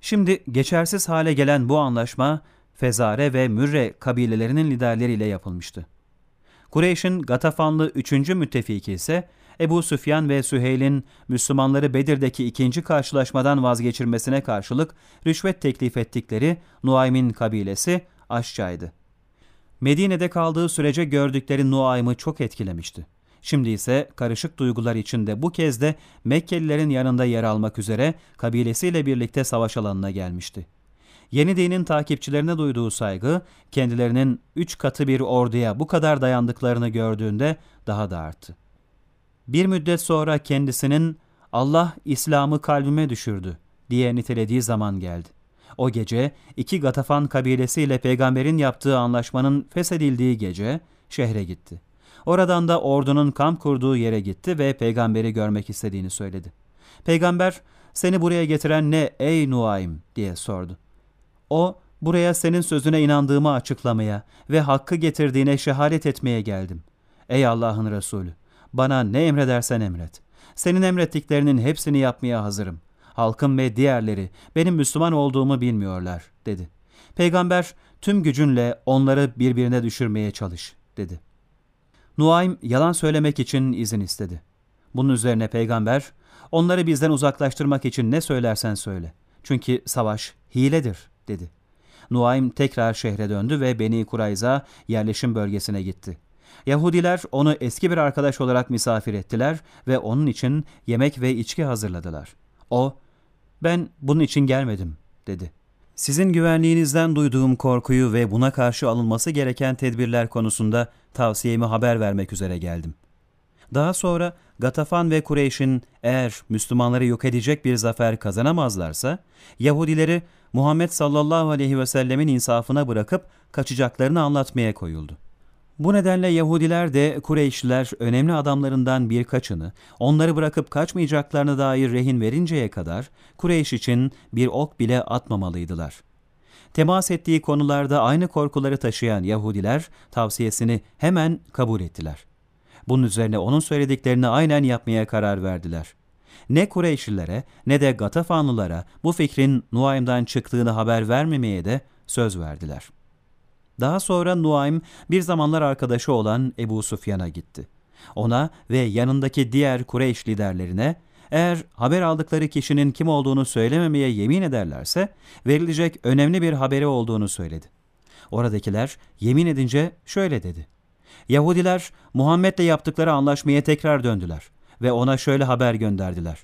Şimdi geçersiz hale gelen bu anlaşma Fezare ve Mürre kabilelerinin liderleriyle yapılmıştı. Kureyş'in Gatafanlı üçüncü müttefiki ise Ebu Süfyan ve Süheyl'in Müslümanları Bedir'deki ikinci karşılaşmadan vazgeçirmesine karşılık rüşvet teklif ettikleri Nuaym'in kabilesi Aşça'ydı. Medine'de kaldığı sürece gördükleri Nuaym'ı çok etkilemişti. Şimdi ise karışık duygular içinde bu kez de Mekkelilerin yanında yer almak üzere kabilesiyle birlikte savaş alanına gelmişti. Yeni dinin takipçilerine duyduğu saygı, kendilerinin üç katı bir orduya bu kadar dayandıklarını gördüğünde daha da arttı. Bir müddet sonra kendisinin Allah İslam'ı kalbime düşürdü diye nitelediği zaman geldi. O gece iki Gatafan kabilesiyle peygamberin yaptığı anlaşmanın feshedildiği gece şehre gitti. Oradan da ordunun kamp kurduğu yere gitti ve peygamberi görmek istediğini söyledi. Peygamber, seni buraya getiren ne ey Nuaym diye sordu. O, buraya senin sözüne inandığımı açıklamaya ve hakkı getirdiğine şehadet etmeye geldim. Ey Allah'ın Resulü, bana ne emredersen emret. Senin emrettiklerinin hepsini yapmaya hazırım. Halkım ve diğerleri benim Müslüman olduğumu bilmiyorlar, dedi. Peygamber, tüm gücünle onları birbirine düşürmeye çalış, dedi. Nuaym yalan söylemek için izin istedi. Bunun üzerine peygamber, onları bizden uzaklaştırmak için ne söylersen söyle. Çünkü savaş hiledir, dedi. Nuaym tekrar şehre döndü ve Beni Kurayza yerleşim bölgesine gitti. Yahudiler onu eski bir arkadaş olarak misafir ettiler ve onun için yemek ve içki hazırladılar. O, ben bunun için gelmedim, dedi. Sizin güvenliğinizden duyduğum korkuyu ve buna karşı alınması gereken tedbirler konusunda tavsiyemi haber vermek üzere geldim. Daha sonra Gatafan ve Kureyş'in eğer Müslümanları yok edecek bir zafer kazanamazlarsa, Yahudileri Muhammed sallallahu aleyhi ve sellemin insafına bırakıp kaçacaklarını anlatmaya koyuldu. Bu nedenle Yahudiler de Kureyşliler önemli adamlarından birkaçını onları bırakıp kaçmayacaklarına dair rehin verinceye kadar Kureyş için bir ok bile atmamalıydılar. Temas ettiği konularda aynı korkuları taşıyan Yahudiler tavsiyesini hemen kabul ettiler. Bunun üzerine onun söylediklerini aynen yapmaya karar verdiler. Ne Kureyşlilere ne de Gatafanlılara bu fikrin Nuaym'dan çıktığını haber vermemeye de söz verdiler.'' Daha sonra Nuaym bir zamanlar arkadaşı olan Ebu Sufyan'a gitti. Ona ve yanındaki diğer Kureyş liderlerine eğer haber aldıkları kişinin kim olduğunu söylememeye yemin ederlerse verilecek önemli bir haberi olduğunu söyledi. Oradakiler yemin edince şöyle dedi. Yahudiler Muhammed'le yaptıkları anlaşmaya tekrar döndüler ve ona şöyle haber gönderdiler.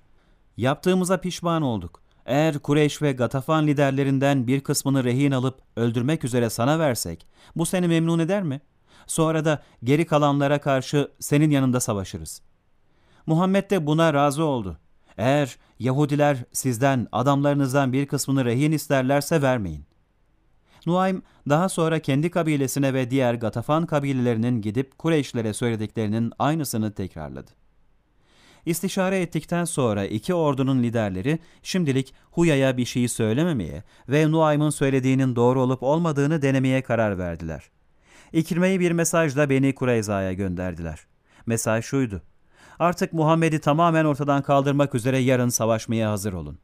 Yaptığımıza pişman olduk. Eğer Kureyş ve Gatafan liderlerinden bir kısmını rehin alıp öldürmek üzere sana versek, bu seni memnun eder mi? Sonra da geri kalanlara karşı senin yanında savaşırız. Muhammed de buna razı oldu. Eğer Yahudiler sizden, adamlarınızdan bir kısmını rehin isterlerse vermeyin. Nuaym daha sonra kendi kabilesine ve diğer Gatafan kabilelerinin gidip Kureyşlere söylediklerinin aynısını tekrarladı. İstişare ettikten sonra iki ordunun liderleri şimdilik Huya'ya bir şeyi söylememeye ve Nuaym'ın söylediğinin doğru olup olmadığını denemeye karar verdiler. İkirmeyi bir mesajla Beni Kureyza'ya gönderdiler. Mesaj şuydu. Artık Muhammed'i tamamen ortadan kaldırmak üzere yarın savaşmaya hazır olun.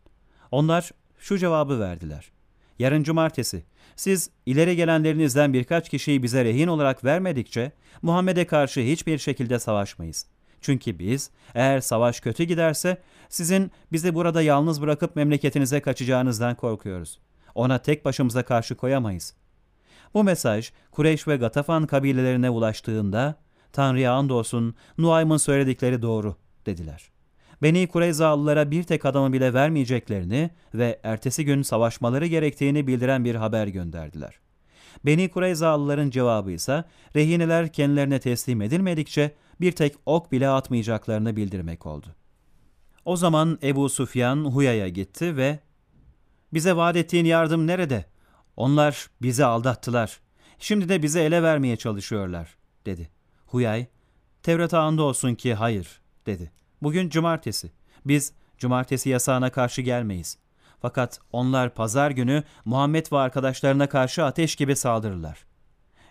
Onlar şu cevabı verdiler. Yarın cumartesi siz ileri gelenlerinizden birkaç kişiyi bize rehin olarak vermedikçe Muhammed'e karşı hiçbir şekilde savaşmayız. Çünkü biz eğer savaş kötü giderse sizin bizi burada yalnız bırakıp memleketinize kaçacağınızdan korkuyoruz. Ona tek başımıza karşı koyamayız. Bu mesaj Kureyş ve Gatafan kabilelerine ulaştığında Tanrı'ya andolsun Nuaym'ın söyledikleri doğru dediler. Beni Kureyzalılara bir tek adamı bile vermeyeceklerini ve ertesi gün savaşmaları gerektiğini bildiren bir haber gönderdiler. Beni Kureyzalıların cevabı ise rehineler kendilerine teslim edilmedikçe bir tek ok bile atmayacaklarını bildirmek oldu. O zaman Ebu Sufyan Huya'ya gitti ve ''Bize vaat ettiğin yardım nerede? Onlar bizi aldattılar. Şimdi de bizi ele vermeye çalışıyorlar.'' dedi. Huyay, ''Tevrat'a andolsun ki hayır.'' dedi. ''Bugün cumartesi. Biz cumartesi yasağına karşı gelmeyiz. Fakat onlar pazar günü Muhammed ve arkadaşlarına karşı ateş gibi saldırırlar.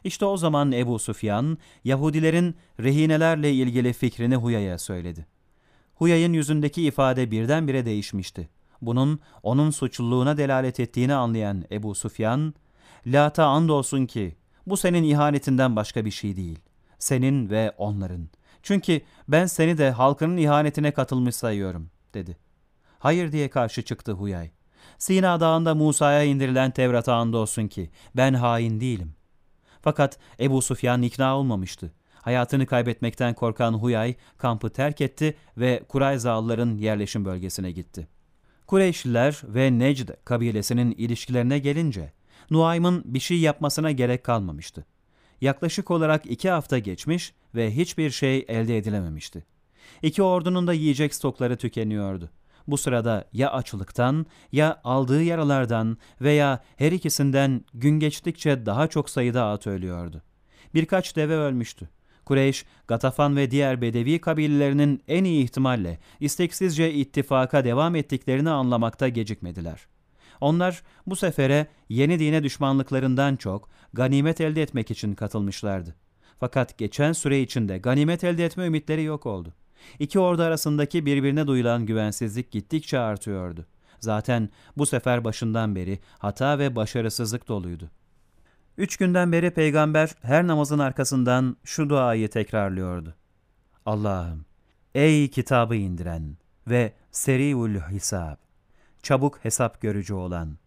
İşte o zaman Ebu Sufyan, Yahudilerin rehinelerle ilgili fikrini Huya'ya söyledi. Huya'nın yüzündeki ifade birdenbire değişmişti. Bunun onun suçluluğuna delalet ettiğini anlayan Ebu Sufyan, Lat'a andolsun ki bu senin ihanetinden başka bir şey değil. Senin ve onların. Çünkü ben seni de halkının ihanetine katılmış sayıyorum, dedi. Hayır diye karşı çıktı Huyay. Sina Dağı'nda Musa'ya indirilen Tevrat'a andolsun ki ben hain değilim. Fakat Ebu Sufyan ikna olmamıştı. Hayatını kaybetmekten korkan Huyay kampı terk etti ve Kurayzalıların yerleşim bölgesine gitti. Kureyşliler ve Necd kabilesinin ilişkilerine gelince Nuaym'ın bir şey yapmasına gerek kalmamıştı. Yaklaşık olarak iki hafta geçmiş ve hiçbir şey elde edilememişti. İki ordunun da yiyecek stokları tükeniyordu. Bu sırada ya açlıktan ya aldığı yaralardan veya her ikisinden gün geçtikçe daha çok sayıda at ölüyordu. Birkaç deve ölmüştü. Kureyş, Gatafan ve diğer Bedevi kabilelerinin en iyi ihtimalle isteksizce ittifaka devam ettiklerini anlamakta gecikmediler. Onlar bu sefere yeni dine düşmanlıklarından çok ganimet elde etmek için katılmışlardı. Fakat geçen süre içinde ganimet elde etme ümitleri yok oldu. İki ordu arasındaki birbirine duyulan güvensizlik gittikçe artıyordu. Zaten bu sefer başından beri hata ve başarısızlık doluydu. Üç günden beri peygamber her namazın arkasından şu duayı tekrarlıyordu. Allah'ım, ey kitabı indiren ve seriul hisab, çabuk hesap görücü olan,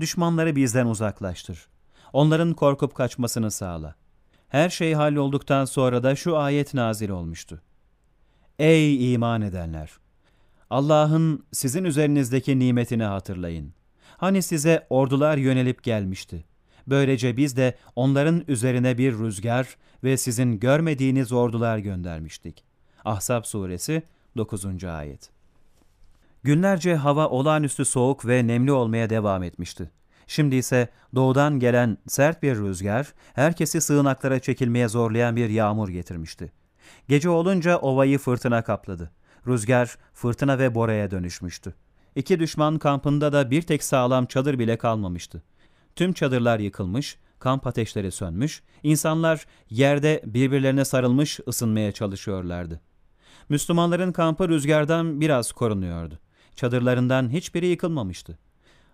düşmanları bizden uzaklaştır. Onların korkup kaçmasını sağla. Her şey hallolduktan sonra da şu ayet nazil olmuştu. Ey iman edenler! Allah'ın sizin üzerinizdeki nimetini hatırlayın. Hani size ordular yönelip gelmişti. Böylece biz de onların üzerine bir rüzgar ve sizin görmediğiniz ordular göndermiştik. Ahzab suresi 9. ayet. Günlerce hava olağanüstü soğuk ve nemli olmaya devam etmişti. Şimdi ise doğudan gelen sert bir rüzgar, herkesi sığınaklara çekilmeye zorlayan bir yağmur getirmişti. Gece olunca ovayı fırtına kapladı. Rüzgar, fırtına ve boraya dönüşmüştü. İki düşman kampında da bir tek sağlam çadır bile kalmamıştı. Tüm çadırlar yıkılmış, kamp ateşleri sönmüş, insanlar yerde birbirlerine sarılmış ısınmaya çalışıyorlardı. Müslümanların kampı rüzgardan biraz korunuyordu. Çadırlarından hiçbiri yıkılmamıştı.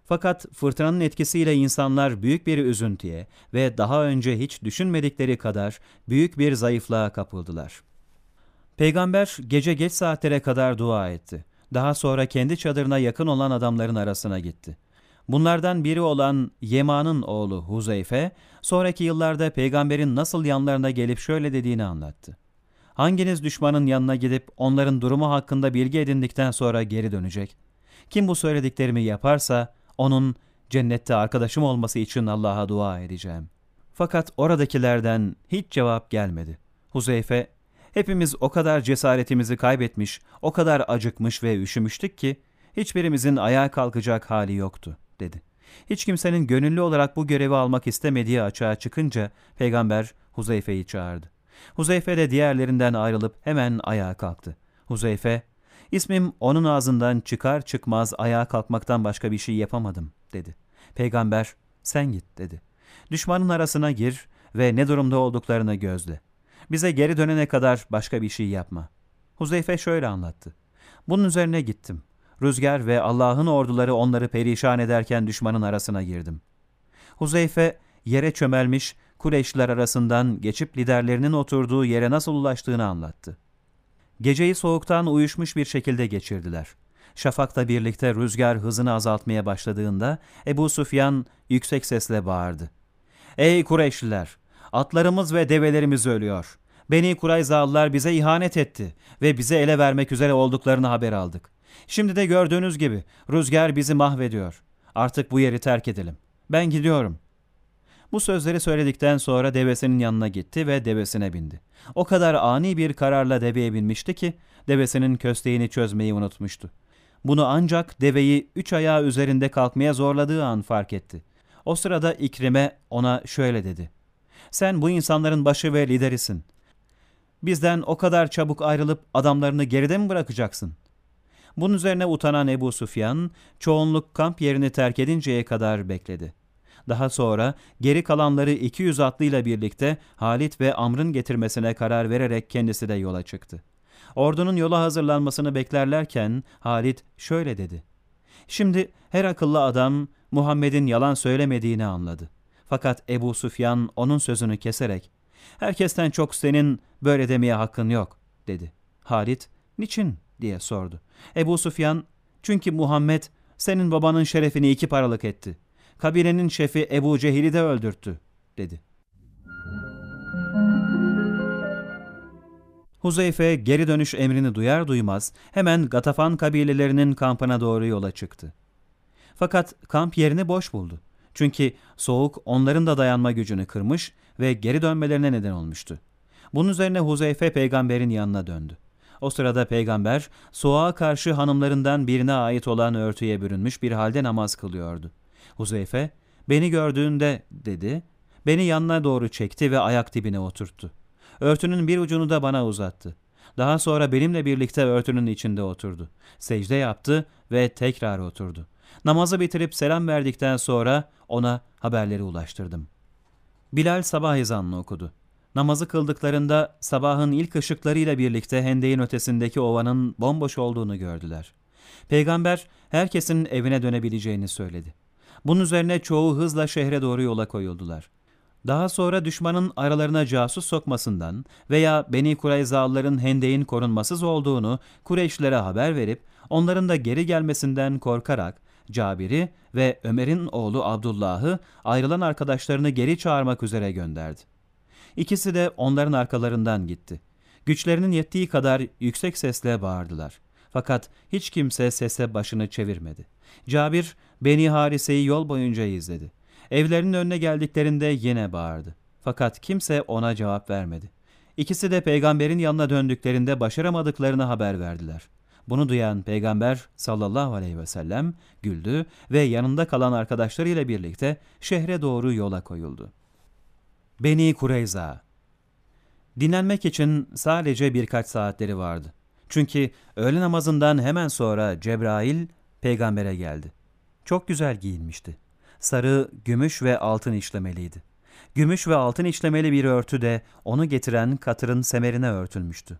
Fakat fırtınanın etkisiyle insanlar büyük bir üzüntüye ve daha önce hiç düşünmedikleri kadar büyük bir zayıflığa kapıldılar. Peygamber gece geç saatlere kadar dua etti. Daha sonra kendi çadırına yakın olan adamların arasına gitti. Bunlardan biri olan Yeman'ın oğlu Huzeyfe, sonraki yıllarda peygamberin nasıl yanlarına gelip şöyle dediğini anlattı. Hanginiz düşmanın yanına gidip onların durumu hakkında bilgi edindikten sonra geri dönecek? Kim bu söylediklerimi yaparsa onun cennette arkadaşım olması için Allah'a dua edeceğim. Fakat oradakilerden hiç cevap gelmedi. Huzeyfe, hepimiz o kadar cesaretimizi kaybetmiş, o kadar acıkmış ve üşümüştük ki hiçbirimizin ayağa kalkacak hali yoktu, dedi. Hiç kimsenin gönüllü olarak bu görevi almak istemediği açığa çıkınca peygamber Huzeyfe'yi çağırdı. Huzeyfe de diğerlerinden ayrılıp hemen ayağa kalktı. Huzeyfe, İsmim onun ağzından çıkar çıkmaz ayağa kalkmaktan başka bir şey yapamadım dedi. Peygamber sen git dedi. Düşmanın arasına gir ve ne durumda olduklarını gözle. Bize geri dönene kadar başka bir şey yapma. Huzeyfe şöyle anlattı. Bunun üzerine gittim. Rüzgar ve Allah'ın orduları onları perişan ederken düşmanın arasına girdim. Huzeyfe yere çömelmiş Kureyşliler arasından geçip liderlerinin oturduğu yere nasıl ulaştığını anlattı. Geceyi soğuktan uyuşmuş bir şekilde geçirdiler. Şafakla birlikte rüzgar hızını azaltmaya başladığında Ebu Sufyan yüksek sesle bağırdı. Ey Kureyşliler! Atlarımız ve develerimiz ölüyor. Beni Kurayzalılar bize ihanet etti ve bize ele vermek üzere olduklarını haber aldık. Şimdi de gördüğünüz gibi rüzgar bizi mahvediyor. Artık bu yeri terk edelim. Ben gidiyorum. Bu sözleri söyledikten sonra devesinin yanına gitti ve devesine bindi. O kadar ani bir kararla deveye binmişti ki devesinin kösteğini çözmeyi unutmuştu. Bunu ancak deveyi üç ayağı üzerinde kalkmaya zorladığı an fark etti. O sırada İkrime ona şöyle dedi. Sen bu insanların başı ve liderisin. Bizden o kadar çabuk ayrılıp adamlarını geride mi bırakacaksın? Bunun üzerine utanan Ebu Sufyan, çoğunluk kamp yerini terk edinceye kadar bekledi. Daha sonra geri kalanları 200 atlıyla birlikte Halit ve Amr'ın getirmesine karar vererek kendisi de yola çıktı. Ordunun yola hazırlanmasını beklerlerken Halit şöyle dedi. Şimdi her akıllı adam Muhammed'in yalan söylemediğini anladı. Fakat Ebu Süfyan onun sözünü keserek, herkesten çok senin böyle demeye hakkın yok, dedi. Halit, niçin diye sordu. Ebu Süfyan, çünkü Muhammed senin babanın şerefini iki paralık etti. Kabilenin şefi Ebu Cehil'i de öldürttü, dedi. Huzeyfe geri dönüş emrini duyar duymaz hemen Gatafan kabilelerinin kampına doğru yola çıktı. Fakat kamp yerini boş buldu. Çünkü soğuk onların da dayanma gücünü kırmış ve geri dönmelerine neden olmuştu. Bunun üzerine Huzeyfe peygamberin yanına döndü. O sırada peygamber soğuğa karşı hanımlarından birine ait olan örtüye bürünmüş bir halde namaz kılıyordu. Huzeyfe, beni gördüğünde dedi, beni yanına doğru çekti ve ayak dibine oturttu. Örtünün bir ucunu da bana uzattı. Daha sonra benimle birlikte örtünün içinde oturdu. Secde yaptı ve tekrar oturdu. Namazı bitirip selam verdikten sonra ona haberleri ulaştırdım. Bilal sabah ezanını okudu. Namazı kıldıklarında sabahın ilk ışıklarıyla birlikte hendeyin ötesindeki ovanın bomboş olduğunu gördüler. Peygamber herkesin evine dönebileceğini söyledi. Bunun üzerine çoğu hızla şehre doğru yola koyuldular. Daha sonra düşmanın aralarına casus sokmasından veya Beni Kureyzalıların hendeyin korunmasız olduğunu Kureyşlere haber verip onların da geri gelmesinden korkarak Cabir'i ve Ömer'in oğlu Abdullah'ı ayrılan arkadaşlarını geri çağırmak üzere gönderdi. İkisi de onların arkalarından gitti. Güçlerinin yettiği kadar yüksek sesle bağırdılar. Fakat hiç kimse sese başını çevirmedi. Cabir, Beni Harise'yi yol boyunca izledi. Evlerinin önüne geldiklerinde yine bağırdı. Fakat kimse ona cevap vermedi. İkisi de peygamberin yanına döndüklerinde başaramadıklarını haber verdiler. Bunu duyan peygamber sallallahu aleyhi ve sellem güldü ve yanında kalan arkadaşlarıyla birlikte şehre doğru yola koyuldu. Beni Kureyza Dinlenmek için sadece birkaç saatleri vardı. Çünkü öğle namazından hemen sonra Cebrail peygambere geldi. Çok güzel giyinmişti sarı, gümüş ve altın işlemeliydi. Gümüş ve altın işlemeli bir örtü de onu getiren katırın semerine örtülmüştü.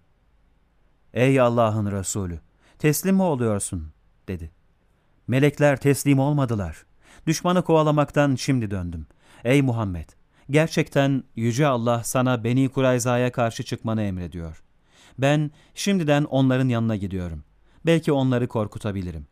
Ey Allah'ın Resulü, teslim mi oluyorsun? dedi. Melekler teslim olmadılar. Düşmanı kovalamaktan şimdi döndüm. Ey Muhammed, gerçekten Yüce Allah sana Beni Kurayza'ya karşı çıkmanı emrediyor. Ben şimdiden onların yanına gidiyorum. Belki onları korkutabilirim.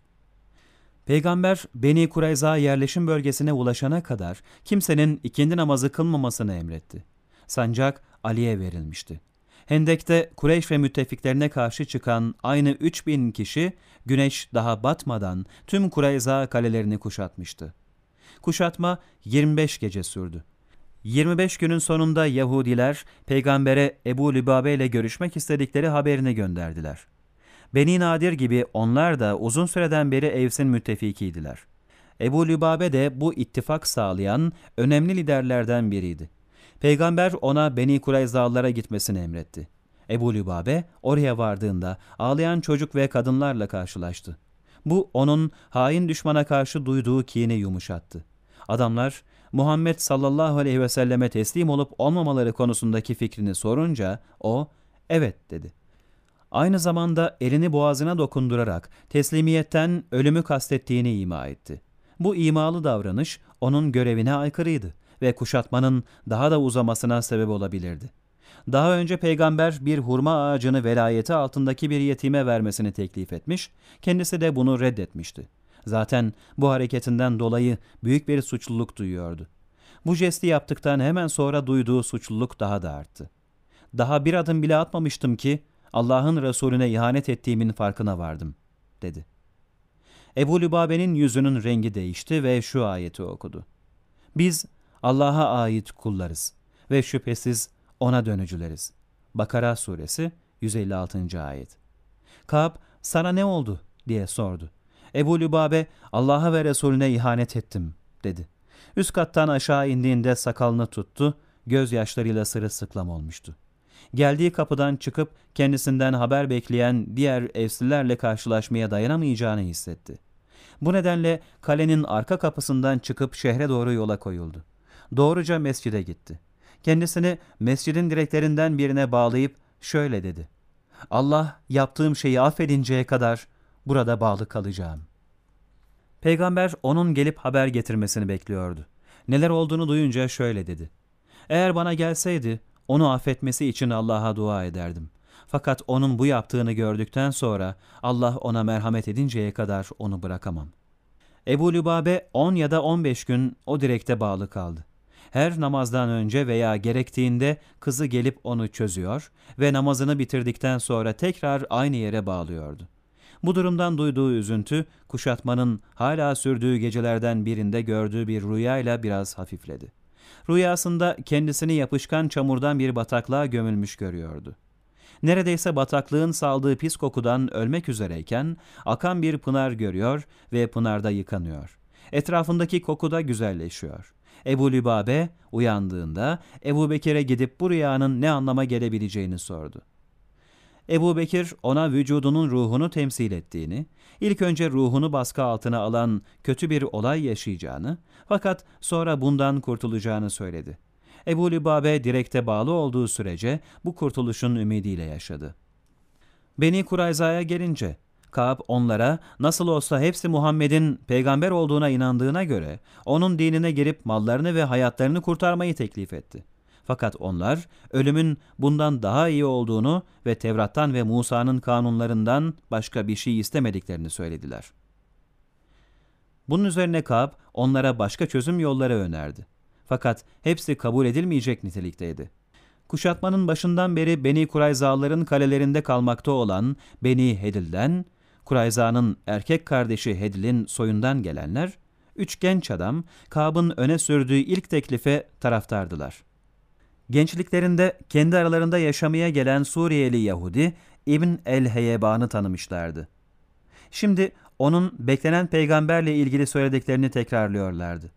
Peygamber Beni Kureyza yerleşim bölgesine ulaşana kadar kimsenin ikindi namazı kılmamasını emretti. Sancak Ali'ye verilmişti. Hendek'te Kureyş ve müttefiklerine karşı çıkan aynı 3000 kişi güneş daha batmadan tüm Kureyza kalelerini kuşatmıştı. Kuşatma 25 gece sürdü. 25 günün sonunda Yahudiler peygambere Ebu Lübabe ile görüşmek istedikleri haberini gönderdiler. Beni Nadir gibi onlar da uzun süreden beri Evs'in müttefikiydiler. Ebu Lübabe de bu ittifak sağlayan önemli liderlerden biriydi. Peygamber ona Beni Kureyzalılara gitmesini emretti. Ebu Lübabe oraya vardığında ağlayan çocuk ve kadınlarla karşılaştı. Bu onun hain düşmana karşı duyduğu kini yumuşattı. Adamlar Muhammed sallallahu aleyhi ve selleme teslim olup olmamaları konusundaki fikrini sorunca o evet dedi. Aynı zamanda elini boğazına dokundurarak teslimiyetten ölümü kastettiğini ima etti. Bu imalı davranış onun görevine aykırıydı ve kuşatmanın daha da uzamasına sebep olabilirdi. Daha önce peygamber bir hurma ağacını velayeti altındaki bir yetime vermesini teklif etmiş, kendisi de bunu reddetmişti. Zaten bu hareketinden dolayı büyük bir suçluluk duyuyordu. Bu jesti yaptıktan hemen sonra duyduğu suçluluk daha da arttı. Daha bir adım bile atmamıştım ki Allah'ın Resulüne ihanet ettiğimin farkına vardım, dedi. Ebu Lübabe'nin yüzünün rengi değişti ve şu ayeti okudu. Biz Allah'a ait kullarız ve şüphesiz ona dönücüleriz. Bakara suresi 156. ayet. Kab, sana ne oldu diye sordu. Ebu Lübabe, Allah'a ve Resulüne ihanet ettim, dedi. Üst kattan aşağı indiğinde sakalını tuttu, gözyaşlarıyla sırılsıklam olmuştu. Geldiği kapıdan çıkıp kendisinden haber bekleyen diğer evsizlerle karşılaşmaya dayanamayacağını hissetti. Bu nedenle kalenin arka kapısından çıkıp şehre doğru yola koyuldu. Doğruca mescide gitti. Kendisini mescidin direklerinden birine bağlayıp şöyle dedi. Allah yaptığım şeyi affedinceye kadar burada bağlı kalacağım. Peygamber onun gelip haber getirmesini bekliyordu. Neler olduğunu duyunca şöyle dedi. Eğer bana gelseydi onu affetmesi için Allah'a dua ederdim. Fakat onun bu yaptığını gördükten sonra Allah ona merhamet edinceye kadar onu bırakamam. Ebu Lübabe 10 ya da 15 gün o direkte bağlı kaldı. Her namazdan önce veya gerektiğinde kızı gelip onu çözüyor ve namazını bitirdikten sonra tekrar aynı yere bağlıyordu. Bu durumdan duyduğu üzüntü, kuşatmanın hala sürdüğü gecelerden birinde gördüğü bir rüyayla biraz hafifledi. Rüyasında kendisini yapışkan çamurdan bir bataklığa gömülmüş görüyordu. Neredeyse bataklığın saldığı pis kokudan ölmek üzereyken akan bir pınar görüyor ve pınarda yıkanıyor. Etrafındaki koku da güzelleşiyor. Ebu Lübabe uyandığında Ebu Bekir'e gidip bu rüyanın ne anlama gelebileceğini sordu. Ebu Bekir ona vücudunun ruhunu temsil ettiğini, ilk önce ruhunu baskı altına alan kötü bir olay yaşayacağını fakat sonra bundan kurtulacağını söyledi. Ebu Lübabe direkte bağlı olduğu sürece bu kurtuluşun ümidiyle yaşadı. Beni Kurayza'ya gelince, Kaab onlara nasıl olsa hepsi Muhammed'in peygamber olduğuna inandığına göre onun dinine girip mallarını ve hayatlarını kurtarmayı teklif etti. Fakat onlar ölümün bundan daha iyi olduğunu ve Tevrat'tan ve Musa'nın kanunlarından başka bir şey istemediklerini söylediler. Bunun üzerine Kab onlara başka çözüm yolları önerdi. Fakat hepsi kabul edilmeyecek nitelikteydi. Kuşatmanın başından beri Beni Kurayzalıların kalelerinde kalmakta olan Beni Hedil'den, Kurayza'nın erkek kardeşi Hedil'in soyundan gelenler, üç genç adam Kab'ın öne sürdüğü ilk teklife taraftardılar. Gençliklerinde kendi aralarında yaşamaya gelen Suriyeli Yahudi İbn el-Heyeban'ı tanımışlardı. Şimdi onun beklenen peygamberle ilgili söylediklerini tekrarlıyorlardı.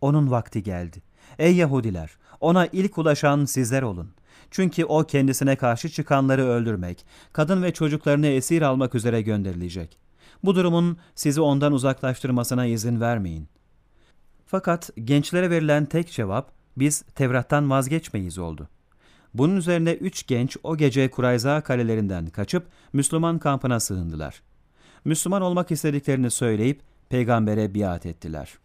Onun vakti geldi. Ey Yahudiler! Ona ilk ulaşan sizler olun. Çünkü o kendisine karşı çıkanları öldürmek, kadın ve çocuklarını esir almak üzere gönderilecek. Bu durumun sizi ondan uzaklaştırmasına izin vermeyin. Fakat gençlere verilen tek cevap, biz Tevrat'tan vazgeçmeyiz oldu. Bunun üzerine üç genç o gece Kurayza kalelerinden kaçıp Müslüman kampına sığındılar. Müslüman olmak istediklerini söyleyip peygambere biat ettiler.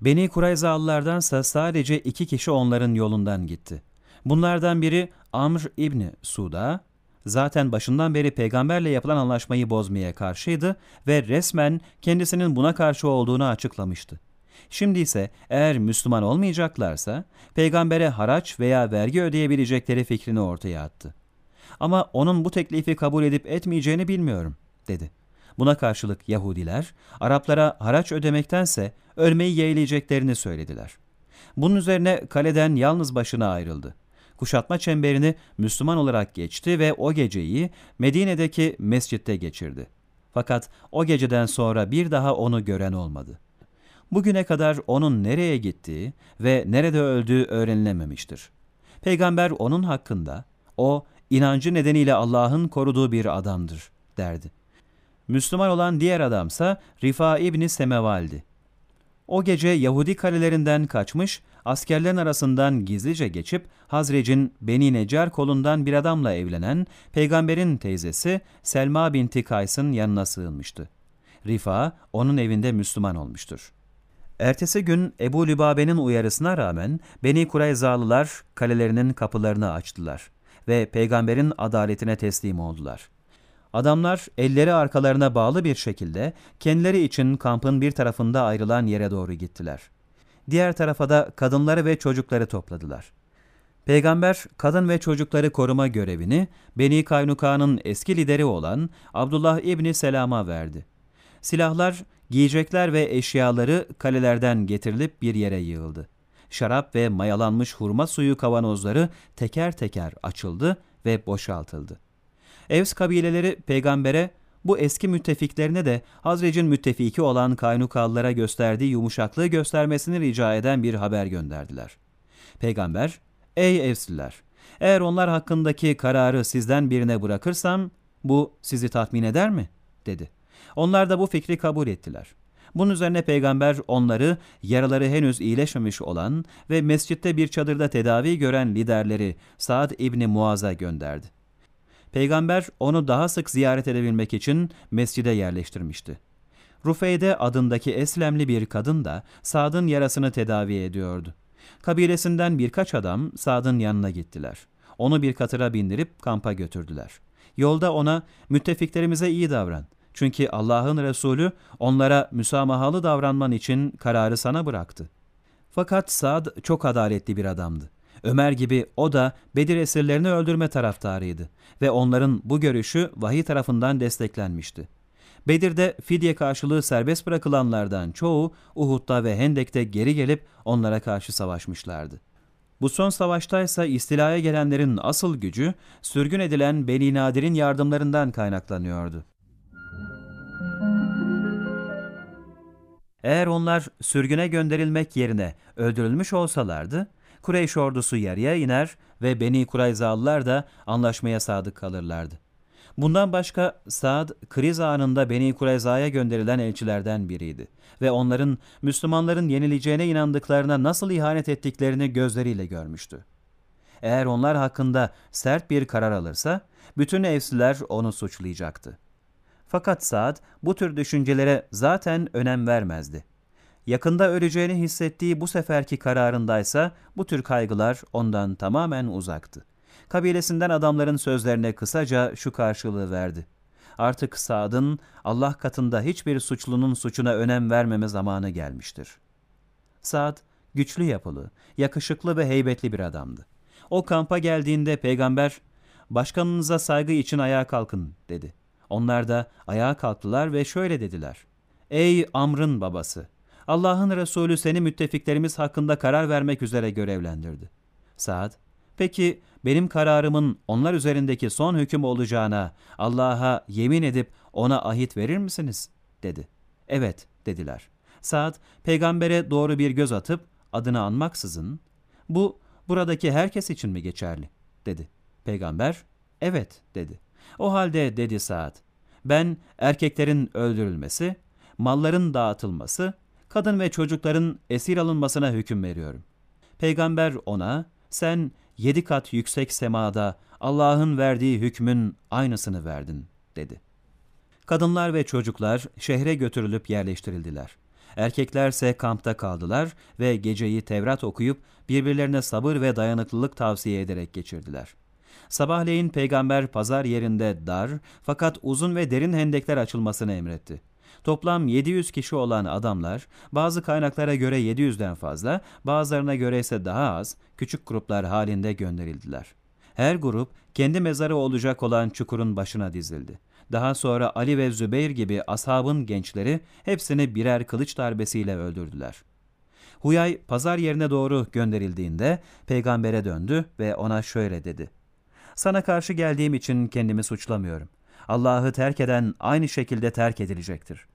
Beni Kurayzalılardansa sadece iki kişi onların yolundan gitti. Bunlardan biri Amr İbni Suda, zaten başından beri peygamberle yapılan anlaşmayı bozmaya karşıydı ve resmen kendisinin buna karşı olduğunu açıklamıştı. Şimdi ise eğer Müslüman olmayacaklarsa peygambere haraç veya vergi ödeyebilecekleri fikrini ortaya attı. Ama onun bu teklifi kabul edip etmeyeceğini bilmiyorum, dedi. Buna karşılık Yahudiler, Araplara haraç ödemektense ölmeyi yeğleyeceklerini söylediler. Bunun üzerine kaleden yalnız başına ayrıldı. Kuşatma çemberini Müslüman olarak geçti ve o geceyi Medine'deki mescitte geçirdi. Fakat o geceden sonra bir daha onu gören olmadı. Bugüne kadar onun nereye gittiği ve nerede öldüğü öğrenilememiştir. Peygamber onun hakkında, o inancı nedeniyle Allah'ın koruduğu bir adamdır derdi. Müslüman olan diğer adamsa Rifa İbni Semeval'di. O gece Yahudi kalelerinden kaçmış, askerlerin arasından gizlice geçip Hazrec'in Beni Necar kolundan bir adamla evlenen peygamberin teyzesi Selma binti Kays'ın yanına sığınmıştı. Rifa onun evinde Müslüman olmuştur. Ertesi gün Ebu Lübabe'nin uyarısına rağmen Beni Kureyzalılar kalelerinin kapılarını açtılar ve peygamberin adaletine teslim oldular. Adamlar elleri arkalarına bağlı bir şekilde kendileri için kampın bir tarafında ayrılan yere doğru gittiler. Diğer tarafa da kadınları ve çocukları topladılar. Peygamber kadın ve çocukları koruma görevini Beni Kaynuka'nın eski lideri olan Abdullah İbni Selam'a verdi. Silahlar, giyecekler ve eşyaları kalelerden getirilip bir yere yığıldı. Şarap ve mayalanmış hurma suyu kavanozları teker teker açıldı ve boşaltıldı. Evs kabileleri peygambere bu eski müttefiklerine de Hazrec'in müttefiki olan Kaynukallara gösterdiği yumuşaklığı göstermesini rica eden bir haber gönderdiler. Peygamber, ey Evsliler, eğer onlar hakkındaki kararı sizden birine bırakırsam bu sizi tatmin eder mi? dedi. Onlar da bu fikri kabul ettiler. Bunun üzerine peygamber onları yaraları henüz iyileşmemiş olan ve mescitte bir çadırda tedavi gören liderleri Saad İbni Muaz'a gönderdi. Peygamber onu daha sık ziyaret edebilmek için mescide yerleştirmişti. Rufeyde adındaki Eslemli bir kadın da Sad'ın yarasını tedavi ediyordu. Kabilesinden birkaç adam Sad'ın yanına gittiler. Onu bir katıra bindirip kampa götürdüler. Yolda ona müttefiklerimize iyi davran. Çünkü Allah'ın Resulü onlara müsamahalı davranman için kararı sana bıraktı. Fakat Sad çok adaletli bir adamdı. Ömer gibi o da Bedir esirlerini öldürme taraftarıydı ve onların bu görüşü vahiy tarafından desteklenmişti. Bedir'de fidye karşılığı serbest bırakılanlardan çoğu Uhud'da ve Hendek'te geri gelip onlara karşı savaşmışlardı. Bu son savaştaysa istilaya gelenlerin asıl gücü sürgün edilen Beni Nadir'in yardımlarından kaynaklanıyordu. Eğer onlar sürgüne gönderilmek yerine öldürülmüş olsalardı, Kureyş ordusu yarıya iner ve Beni Kurayzalılar da anlaşmaya sadık kalırlardı. Bundan başka Saad kriz anında Beni Kureyza'ya gönderilen elçilerden biriydi ve onların Müslümanların yenileceğine inandıklarına nasıl ihanet ettiklerini gözleriyle görmüştü. Eğer onlar hakkında sert bir karar alırsa bütün evsiler onu suçlayacaktı. Fakat Saad bu tür düşüncelere zaten önem vermezdi. Yakında öleceğini hissettiği bu seferki kararındaysa bu tür kaygılar ondan tamamen uzaktı. Kabilesinden adamların sözlerine kısaca şu karşılığı verdi. Artık Saad'ın Allah katında hiçbir suçlunun suçuna önem vermeme zamanı gelmiştir. Saad güçlü yapılı, yakışıklı ve heybetli bir adamdı. O kampa geldiğinde peygamber, başkanınıza saygı için ayağa kalkın dedi. Onlar da ayağa kalktılar ve şöyle dediler. Ey Amr'ın babası! Allah'ın Resulü seni müttefiklerimiz hakkında karar vermek üzere görevlendirdi. Saad, peki benim kararımın onlar üzerindeki son hüküm olacağına Allah'a yemin edip ona ahit verir misiniz? dedi. Evet, dediler. Saad, peygambere doğru bir göz atıp adını anmaksızın, bu buradaki herkes için mi geçerli? dedi. Peygamber, evet, dedi. O halde dedi Saad, ben erkeklerin öldürülmesi, malların dağıtılması, kadın ve çocukların esir alınmasına hüküm veriyorum. Peygamber ona, sen yedi kat yüksek semada Allah'ın verdiği hükmün aynısını verdin, dedi. Kadınlar ve çocuklar şehre götürülüp yerleştirildiler. Erkeklerse kampta kaldılar ve geceyi Tevrat okuyup birbirlerine sabır ve dayanıklılık tavsiye ederek geçirdiler. Sabahleyin peygamber pazar yerinde dar fakat uzun ve derin hendekler açılmasını emretti. Toplam 700 kişi olan adamlar, bazı kaynaklara göre 700'den fazla, bazılarına göre ise daha az, küçük gruplar halinde gönderildiler. Her grup kendi mezarı olacak olan çukurun başına dizildi. Daha sonra Ali ve Zübeyir gibi ashabın gençleri hepsini birer kılıç darbesiyle öldürdüler. Huyay pazar yerine doğru gönderildiğinde peygambere döndü ve ona şöyle dedi. Sana karşı geldiğim için kendimi suçlamıyorum. Allah'ı terk eden aynı şekilde terk edilecektir.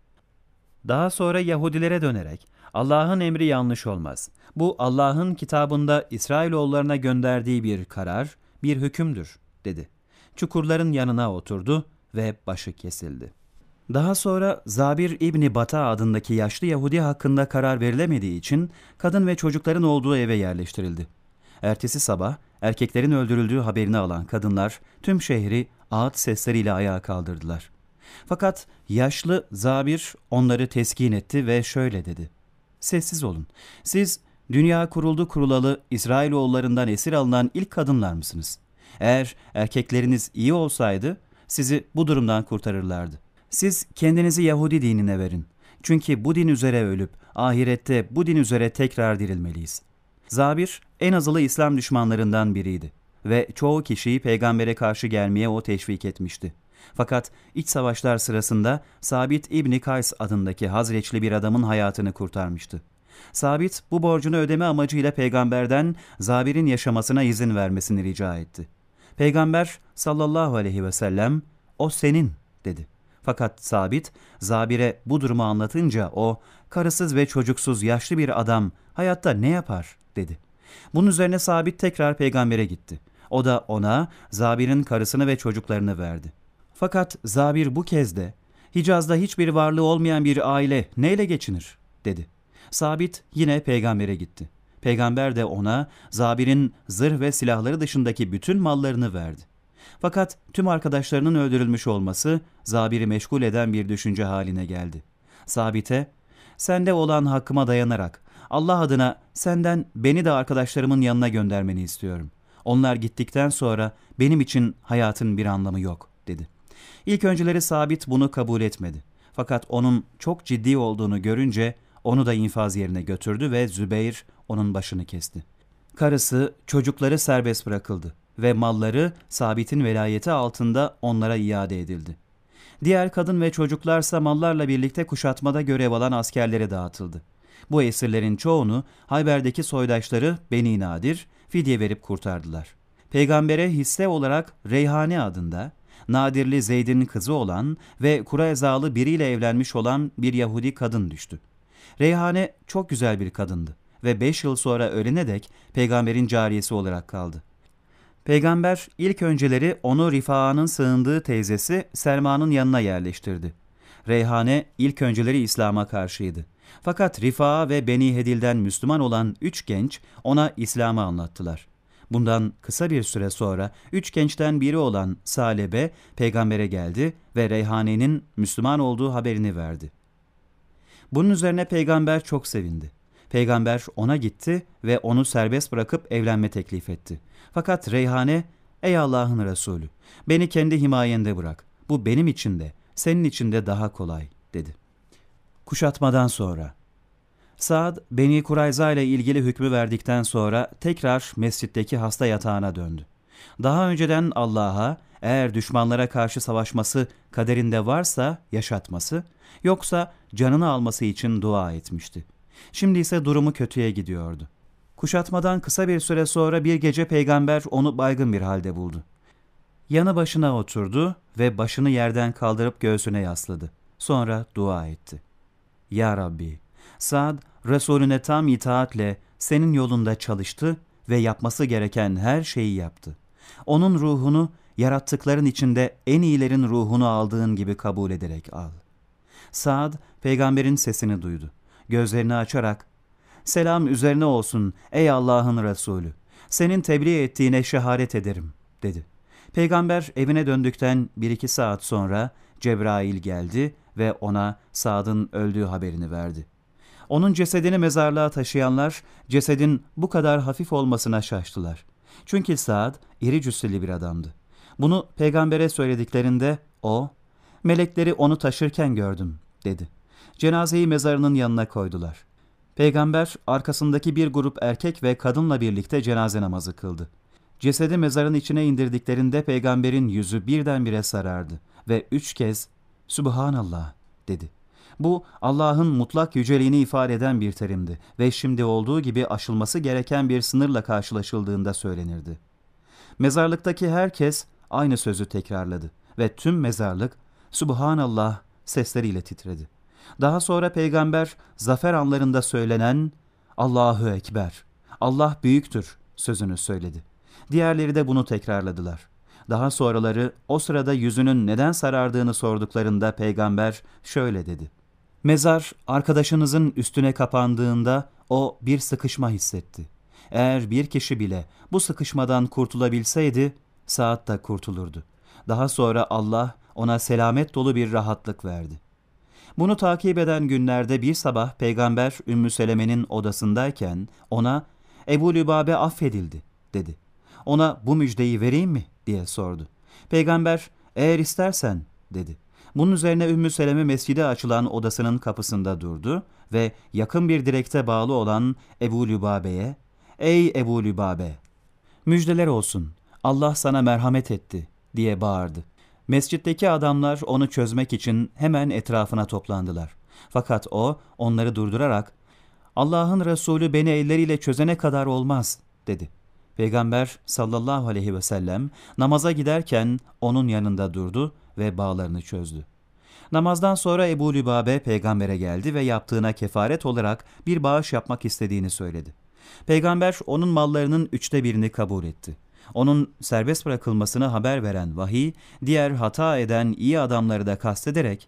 Daha sonra Yahudilere dönerek Allah'ın emri yanlış olmaz. Bu Allah'ın kitabında İsrailoğullarına gönderdiği bir karar, bir hükümdür dedi. Çukurların yanına oturdu ve başı kesildi. Daha sonra Zabir İbni Bata adındaki yaşlı Yahudi hakkında karar verilemediği için kadın ve çocukların olduğu eve yerleştirildi. Ertesi sabah erkeklerin öldürüldüğü haberini alan kadınlar tüm şehri ağıt sesleriyle ayağa kaldırdılar. Fakat yaşlı Zabir onları teskin etti ve şöyle dedi. Sessiz olun. Siz dünya kuruldu kurulalı İsrailoğullarından esir alınan ilk kadınlar mısınız? Eğer erkekleriniz iyi olsaydı sizi bu durumdan kurtarırlardı. Siz kendinizi Yahudi dinine verin. Çünkü bu din üzere ölüp ahirette bu din üzere tekrar dirilmeliyiz. Zabir en azılı İslam düşmanlarından biriydi ve çoğu kişiyi peygambere karşı gelmeye o teşvik etmişti. Fakat iç savaşlar sırasında Sabit İbni Kays adındaki Hazreçli bir adamın hayatını kurtarmıştı. Sabit bu borcunu ödeme amacıyla peygamberden Zabir'in yaşamasına izin vermesini rica etti. Peygamber sallallahu aleyhi ve sellem o senin dedi. Fakat Sabit Zabir'e bu durumu anlatınca o karısız ve çocuksuz yaşlı bir adam hayatta ne yapar dedi. Bunun üzerine Sabit tekrar peygambere gitti. O da ona Zabir'in karısını ve çocuklarını verdi. Fakat Zabir bu kez de Hicaz'da hiçbir varlığı olmayan bir aile neyle geçinir dedi. Sabit yine peygambere gitti. Peygamber de ona Zabir'in zırh ve silahları dışındaki bütün mallarını verdi. Fakat tüm arkadaşlarının öldürülmüş olması Zabir'i meşgul eden bir düşünce haline geldi. Sabit'e, sende olan hakkıma dayanarak Allah adına senden beni de arkadaşlarımın yanına göndermeni istiyorum. Onlar gittikten sonra benim için hayatın bir anlamı yok, dedi. İlk önceleri Sabit bunu kabul etmedi. Fakat onun çok ciddi olduğunu görünce onu da infaz yerine götürdü ve Zübeyir onun başını kesti. Karısı, çocukları serbest bırakıldı ve malları Sabit'in velayeti altında onlara iade edildi. Diğer kadın ve çocuklarsa mallarla birlikte kuşatmada görev alan askerlere dağıtıldı. Bu esirlerin çoğunu Hayber'deki soydaşları Beni Nadir fidye verip kurtardılar. Peygambere hisse olarak Reyhane adında Nadirli Zeyd'in kızı olan ve Kureyzalı biriyle evlenmiş olan bir Yahudi kadın düştü. Reyhane çok güzel bir kadındı ve beş yıl sonra ölene dek peygamberin cariyesi olarak kaldı. Peygamber ilk önceleri onu Rifa'nın sığındığı teyzesi Selma'nın yanına yerleştirdi. Reyhane ilk önceleri İslam'a karşıydı. Fakat Rifa ve Beni Hedil'den Müslüman olan üç genç ona İslam'ı anlattılar. Bundan kısa bir süre sonra üç gençten biri olan Salebe peygambere geldi ve Reyhane'nin Müslüman olduğu haberini verdi. Bunun üzerine peygamber çok sevindi. Peygamber ona gitti ve onu serbest bırakıp evlenme teklif etti. Fakat Reyhane, ''Ey Allah'ın Resulü, beni kendi himayende bırak. Bu benim için de, senin için de daha kolay.'' dedi. Kuşatmadan sonra Saad, Beni Kurayza ile ilgili hükmü verdikten sonra tekrar mescitteki hasta yatağına döndü. Daha önceden Allah'a eğer düşmanlara karşı savaşması kaderinde varsa yaşatması, yoksa canını alması için dua etmişti. Şimdi ise durumu kötüye gidiyordu. Kuşatmadan kısa bir süre sonra bir gece peygamber onu baygın bir halde buldu. Yanı başına oturdu ve başını yerden kaldırıp göğsüne yasladı. Sonra dua etti. Ya Rabbi, Saad Resulüne tam itaatle senin yolunda çalıştı ve yapması gereken her şeyi yaptı. Onun ruhunu yarattıkların içinde en iyilerin ruhunu aldığın gibi kabul ederek al. Saad peygamberin sesini duydu. Gözlerini açarak Selam üzerine olsun ey Allah'ın Resulü. Senin tebliğ ettiğine şehadet ederim dedi. Peygamber evine döndükten bir iki saat sonra Cebrail geldi ve ona Saad'ın öldüğü haberini verdi. Onun cesedini mezarlığa taşıyanlar cesedin bu kadar hafif olmasına şaştılar. Çünkü Saad iri cüsseli bir adamdı. Bunu peygambere söylediklerinde o, melekleri onu taşırken gördüm dedi. Cenazeyi mezarının yanına koydular. Peygamber arkasındaki bir grup erkek ve kadınla birlikte cenaze namazı kıldı. Cesedi mezarın içine indirdiklerinde peygamberin yüzü birdenbire sarardı ve üç kez Subhanallah dedi. Bu Allah'ın mutlak yüceliğini ifade eden bir terimdi ve şimdi olduğu gibi aşılması gereken bir sınırla karşılaşıldığında söylenirdi. Mezarlıktaki herkes aynı sözü tekrarladı ve tüm mezarlık Subhanallah sesleriyle titredi. Daha sonra peygamber zafer anlarında söylenen Allahu Ekber, Allah büyüktür sözünü söyledi. Diğerleri de bunu tekrarladılar. Daha sonraları o sırada yüzünün neden sarardığını sorduklarında peygamber şöyle dedi. Mezar arkadaşınızın üstüne kapandığında o bir sıkışma hissetti. Eğer bir kişi bile bu sıkışmadan kurtulabilseydi saat da kurtulurdu. Daha sonra Allah ona selamet dolu bir rahatlık verdi. Bunu takip eden günlerde bir sabah peygamber Ümmü Seleme'nin odasındayken ona Ebu Lübabe affedildi dedi. Ona bu müjdeyi vereyim mi diye sordu. Peygamber eğer istersen dedi. Bunun üzerine Ümmü Seleme mescide açılan odasının kapısında durdu ve yakın bir direkte bağlı olan Ebu Lübabe'ye ''Ey Ebu Lübabe, müjdeler olsun, Allah sana merhamet etti.'' diye bağırdı. Mescitteki adamlar onu çözmek için hemen etrafına toplandılar. Fakat o onları durdurarak Allah'ın Resulü beni elleriyle çözene kadar olmaz dedi. Peygamber sallallahu aleyhi ve sellem namaza giderken onun yanında durdu ve bağlarını çözdü. Namazdan sonra Ebu Lübabe peygambere geldi ve yaptığına kefaret olarak bir bağış yapmak istediğini söyledi. Peygamber onun mallarının üçte birini kabul etti. Onun serbest bırakılmasını haber veren vahiy, diğer hata eden iyi adamları da kastederek,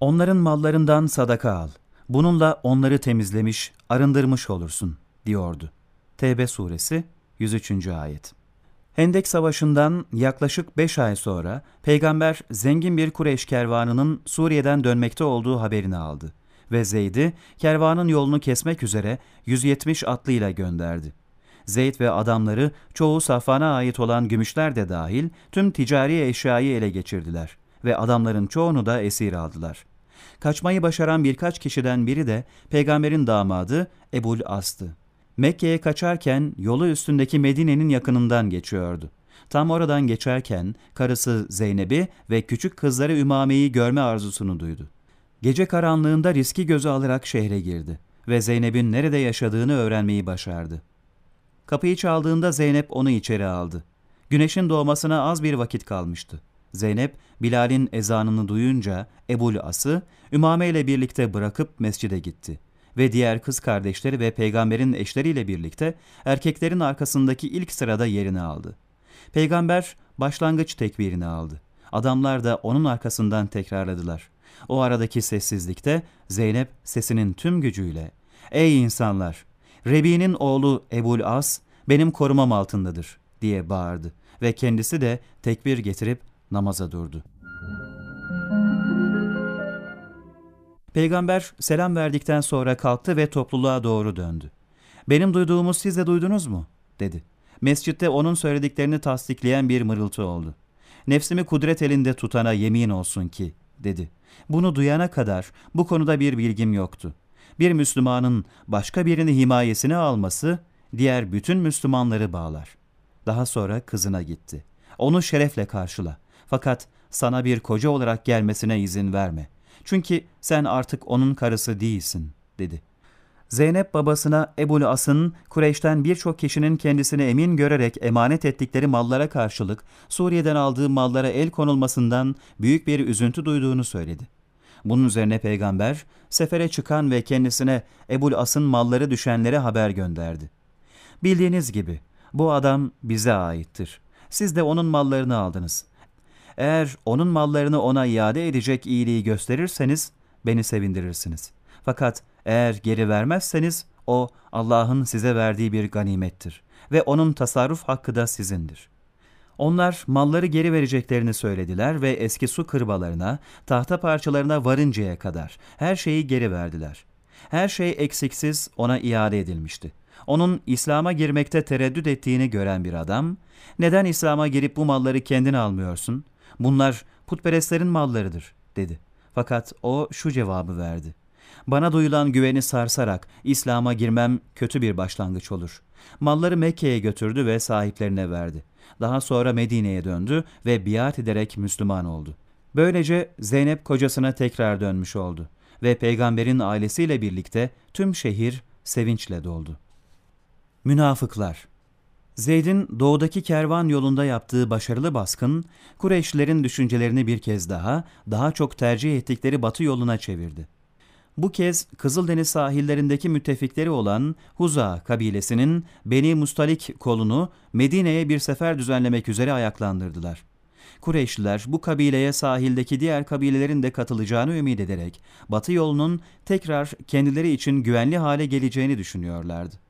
onların mallarından sadaka al, bununla onları temizlemiş, arındırmış olursun, diyordu. Tevbe suresi 103. ayet. Hendek Savaşı'ndan yaklaşık 5 ay sonra peygamber zengin bir Kureyş kervanının Suriye'den dönmekte olduğu haberini aldı ve Zeyd'i kervanın yolunu kesmek üzere 170 atlıyla gönderdi. Zeyd ve adamları çoğu Safvan'a ait olan gümüşler de dahil tüm ticari eşyayı ele geçirdiler ve adamların çoğunu da esir aldılar. Kaçmayı başaran birkaç kişiden biri de peygamberin damadı Ebul As'tı. Mekke'ye kaçarken yolu üstündeki Medine'nin yakınından geçiyordu. Tam oradan geçerken karısı Zeynep'i ve küçük kızları Ümame'yi görme arzusunu duydu. Gece karanlığında riski göze alarak şehre girdi ve Zeynep'in nerede yaşadığını öğrenmeyi başardı. Kapıyı çaldığında Zeynep onu içeri aldı. Güneşin doğmasına az bir vakit kalmıştı. Zeynep, Bilal'in ezanını duyunca Ebul As'ı Ümame ile birlikte bırakıp mescide gitti ve diğer kız kardeşleri ve peygamberin eşleriyle birlikte erkeklerin arkasındaki ilk sırada yerini aldı. Peygamber başlangıç tekbirini aldı. Adamlar da onun arkasından tekrarladılar. O aradaki sessizlikte Zeynep sesinin tüm gücüyle ''Ey insanlar! Rebi'nin oğlu Ebul As benim korumam altındadır.'' diye bağırdı ve kendisi de tekbir getirip namaza durdu. Peygamber selam verdikten sonra kalktı ve topluluğa doğru döndü. Benim duyduğumu siz de duydunuz mu? dedi. Mescitte onun söylediklerini tasdikleyen bir mırıltı oldu. Nefsimi kudret elinde tutana yemin olsun ki, dedi. Bunu duyana kadar bu konuda bir bilgim yoktu. Bir Müslümanın başka birini himayesine alması, diğer bütün Müslümanları bağlar. Daha sonra kızına gitti. Onu şerefle karşıla. Fakat sana bir koca olarak gelmesine izin verme. Çünkü sen artık onun karısı değilsin, dedi. Zeynep babasına Ebul As'ın Kureyş'ten birçok kişinin kendisini emin görerek emanet ettikleri mallara karşılık Suriye'den aldığı mallara el konulmasından büyük bir üzüntü duyduğunu söyledi. Bunun üzerine peygamber sefere çıkan ve kendisine Ebul As'ın malları düşenlere haber gönderdi. Bildiğiniz gibi bu adam bize aittir. Siz de onun mallarını aldınız. Eğer onun mallarını ona iade edecek iyiliği gösterirseniz beni sevindirirsiniz. Fakat eğer geri vermezseniz o Allah'ın size verdiği bir ganimettir ve onun tasarruf hakkı da sizindir. Onlar malları geri vereceklerini söylediler ve eski su kırbalarına, tahta parçalarına varıncaya kadar her şeyi geri verdiler. Her şey eksiksiz ona iade edilmişti. Onun İslam'a girmekte tereddüt ettiğini gören bir adam, neden İslam'a girip bu malları kendin almıyorsun? Bunlar putperestlerin mallarıdır, dedi. Fakat o şu cevabı verdi. Bana duyulan güveni sarsarak İslam'a girmem kötü bir başlangıç olur. Malları Mekke'ye götürdü ve sahiplerine verdi. Daha sonra Medine'ye döndü ve biat ederek Müslüman oldu. Böylece Zeynep kocasına tekrar dönmüş oldu ve peygamberin ailesiyle birlikte tüm şehir sevinçle doldu. Münafıklar Zeyd'in doğudaki kervan yolunda yaptığı başarılı baskın, Kureyşlilerin düşüncelerini bir kez daha, daha çok tercih ettikleri batı yoluna çevirdi. Bu kez Kızıldeniz sahillerindeki müttefikleri olan Huza kabilesinin Beni Mustalik kolunu Medine'ye bir sefer düzenlemek üzere ayaklandırdılar. Kureyşliler bu kabileye sahildeki diğer kabilelerin de katılacağını ümit ederek Batı yolunun tekrar kendileri için güvenli hale geleceğini düşünüyorlardı.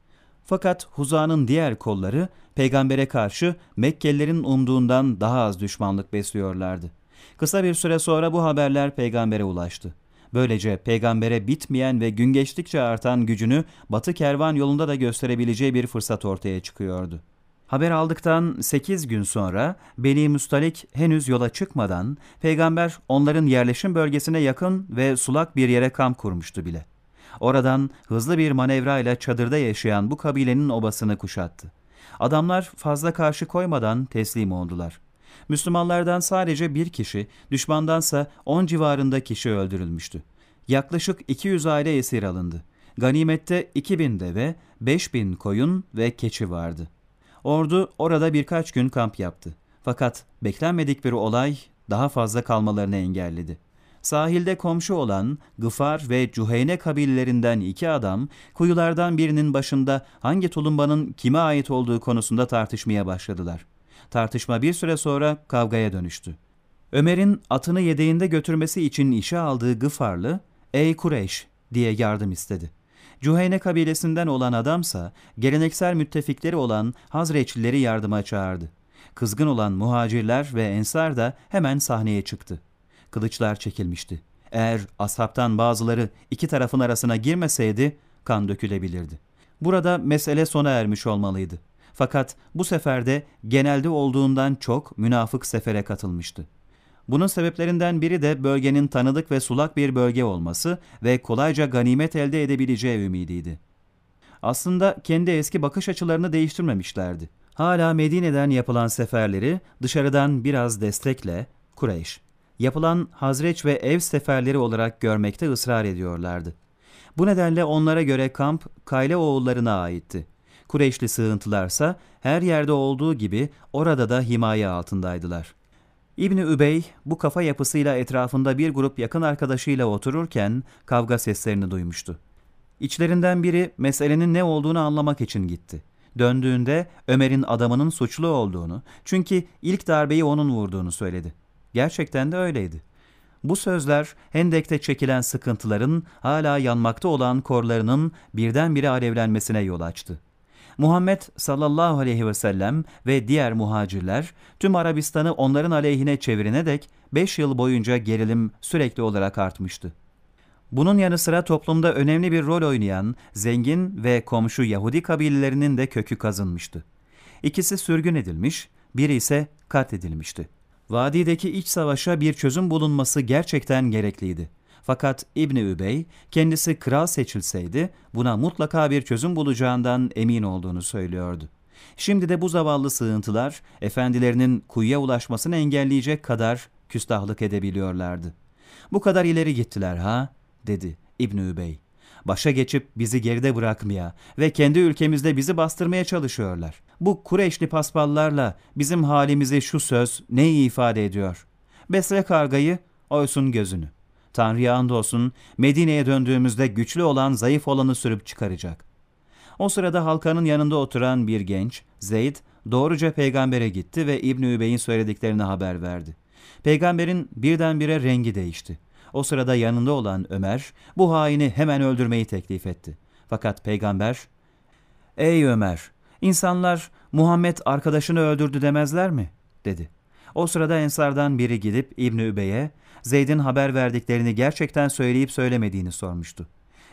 Fakat Huza'nın diğer kolları peygambere karşı Mekkelilerin umduğundan daha az düşmanlık besliyorlardı. Kısa bir süre sonra bu haberler peygambere ulaştı. Böylece peygambere bitmeyen ve gün geçtikçe artan gücünü Batı kervan yolunda da gösterebileceği bir fırsat ortaya çıkıyordu. Haber aldıktan 8 gün sonra Beni Mustalik henüz yola çıkmadan peygamber onların yerleşim bölgesine yakın ve sulak bir yere kamp kurmuştu bile. Oradan hızlı bir manevrayla çadırda yaşayan bu kabilenin obasını kuşattı. Adamlar fazla karşı koymadan teslim oldular. Müslümanlardan sadece bir kişi, düşmandansa on civarında kişi öldürülmüştü. Yaklaşık 200 aile esir alındı. Ganimette 2000 deve, 5000 koyun ve keçi vardı. Ordu orada birkaç gün kamp yaptı. Fakat beklenmedik bir olay daha fazla kalmalarını engelledi. Sahilde komşu olan Gıfar ve Cüheyne kabilelerinden iki adam, kuyulardan birinin başında hangi tulumbanın kime ait olduğu konusunda tartışmaya başladılar. Tartışma bir süre sonra kavgaya dönüştü. Ömer'in atını yedeğinde götürmesi için işe aldığı Gıfarlı, ''Ey Kureyş!'' diye yardım istedi. Cüheyne kabilesinden olan adamsa geleneksel müttefikleri olan Hazreçlileri yardıma çağırdı. kızgın olan muhacirler ve ensar da hemen sahneye çıktı. Kılıçlar çekilmişti. Eğer ashabtan bazıları iki tarafın arasına girmeseydi kan dökülebilirdi. Burada mesele sona ermiş olmalıydı. Fakat bu seferde genelde olduğundan çok münafık sefere katılmıştı. Bunun sebeplerinden biri de bölgenin tanıdık ve sulak bir bölge olması ve kolayca ganimet elde edebileceği ümidiydi. Aslında kendi eski bakış açılarını değiştirmemişlerdi. Hala Medine'den yapılan seferleri dışarıdan biraz destekle Kureyş, yapılan Hazreç ve Ev seferleri olarak görmekte ısrar ediyorlardı. Bu nedenle onlara göre kamp Kayle oğullarına aitti. Kureyşli sığıntılarsa her yerde olduğu gibi orada da himaye altındaydılar. İbni Übey bu kafa yapısıyla etrafında bir grup yakın arkadaşıyla otururken kavga seslerini duymuştu. İçlerinden biri meselenin ne olduğunu anlamak için gitti. Döndüğünde Ömer'in adamının suçlu olduğunu, çünkü ilk darbeyi onun vurduğunu söyledi. Gerçekten de öyleydi. Bu sözler Hendek'te çekilen sıkıntıların hala yanmakta olan korlarının birdenbire alevlenmesine yol açtı. Muhammed sallallahu aleyhi ve sellem ve diğer muhacirler tüm Arabistan'ı onların aleyhine çevirene dek 5 yıl boyunca gerilim sürekli olarak artmıştı. Bunun yanı sıra toplumda önemli bir rol oynayan zengin ve komşu Yahudi kabilelerinin de kökü kazınmıştı. İkisi sürgün edilmiş, biri ise katledilmişti. Vadideki iç savaşa bir çözüm bulunması gerçekten gerekliydi. Fakat İbni Übey kendisi kral seçilseydi buna mutlaka bir çözüm bulacağından emin olduğunu söylüyordu. Şimdi de bu zavallı sığıntılar efendilerinin kuyuya ulaşmasını engelleyecek kadar küstahlık edebiliyorlardı. Bu kadar ileri gittiler ha, dedi İbni Übey. Başa geçip bizi geride bırakmaya ve kendi ülkemizde bizi bastırmaya çalışıyorlar. Bu Kureyşli paspallarla bizim halimizi şu söz neyi ifade ediyor? Besle kargayı, oysun gözünü. Tanrı'ya andolsun Medine'ye döndüğümüzde güçlü olan zayıf olanı sürüp çıkaracak. O sırada halkanın yanında oturan bir genç, Zeyd, doğruca peygambere gitti ve İbn Übey'in söylediklerini haber verdi. Peygamberin birdenbire rengi değişti. O sırada yanında olan Ömer, bu haini hemen öldürmeyi teklif etti. Fakat peygamber, ''Ey Ömer, insanlar Muhammed arkadaşını öldürdü demezler mi?'' dedi. O sırada Ensardan biri gidip İbni Übey'e Zeyd'in haber verdiklerini gerçekten söyleyip söylemediğini sormuştu.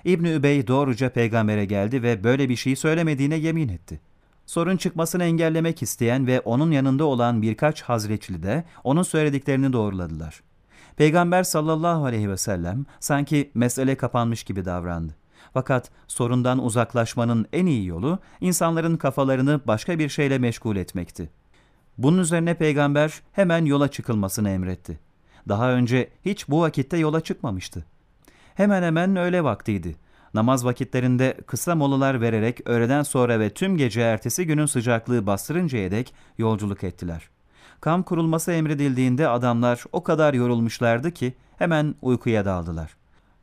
İbni Übey doğruca peygambere geldi ve böyle bir şey söylemediğine yemin etti. Sorun çıkmasını engellemek isteyen ve onun yanında olan birkaç hazreçli de onun söylediklerini doğruladılar. Peygamber sallallahu aleyhi ve sellem sanki mesele kapanmış gibi davrandı. Fakat sorundan uzaklaşmanın en iyi yolu insanların kafalarını başka bir şeyle meşgul etmekti. Bunun üzerine peygamber hemen yola çıkılmasını emretti. Daha önce hiç bu vakitte yola çıkmamıştı. Hemen hemen öğle vaktiydi. Namaz vakitlerinde kısa molalar vererek öğleden sonra ve tüm gece ertesi günün sıcaklığı bastırıncaya dek yolculuk ettiler. Kamp kurulması emredildiğinde adamlar o kadar yorulmuşlardı ki hemen uykuya daldılar.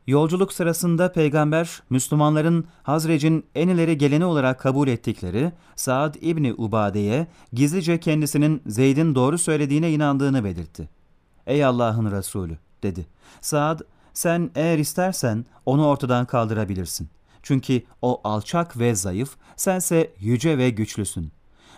Yolculuk sırasında peygamber Müslümanların Hazrec'in en ileri geleni olarak kabul ettikleri Saad İbni Ubade'ye gizlice kendisinin Zeyd'in doğru söylediğine inandığını belirtti. Ey Allah'ın Resulü dedi. Saad sen eğer istersen onu ortadan kaldırabilirsin. Çünkü o alçak ve zayıf, sense yüce ve güçlüsün.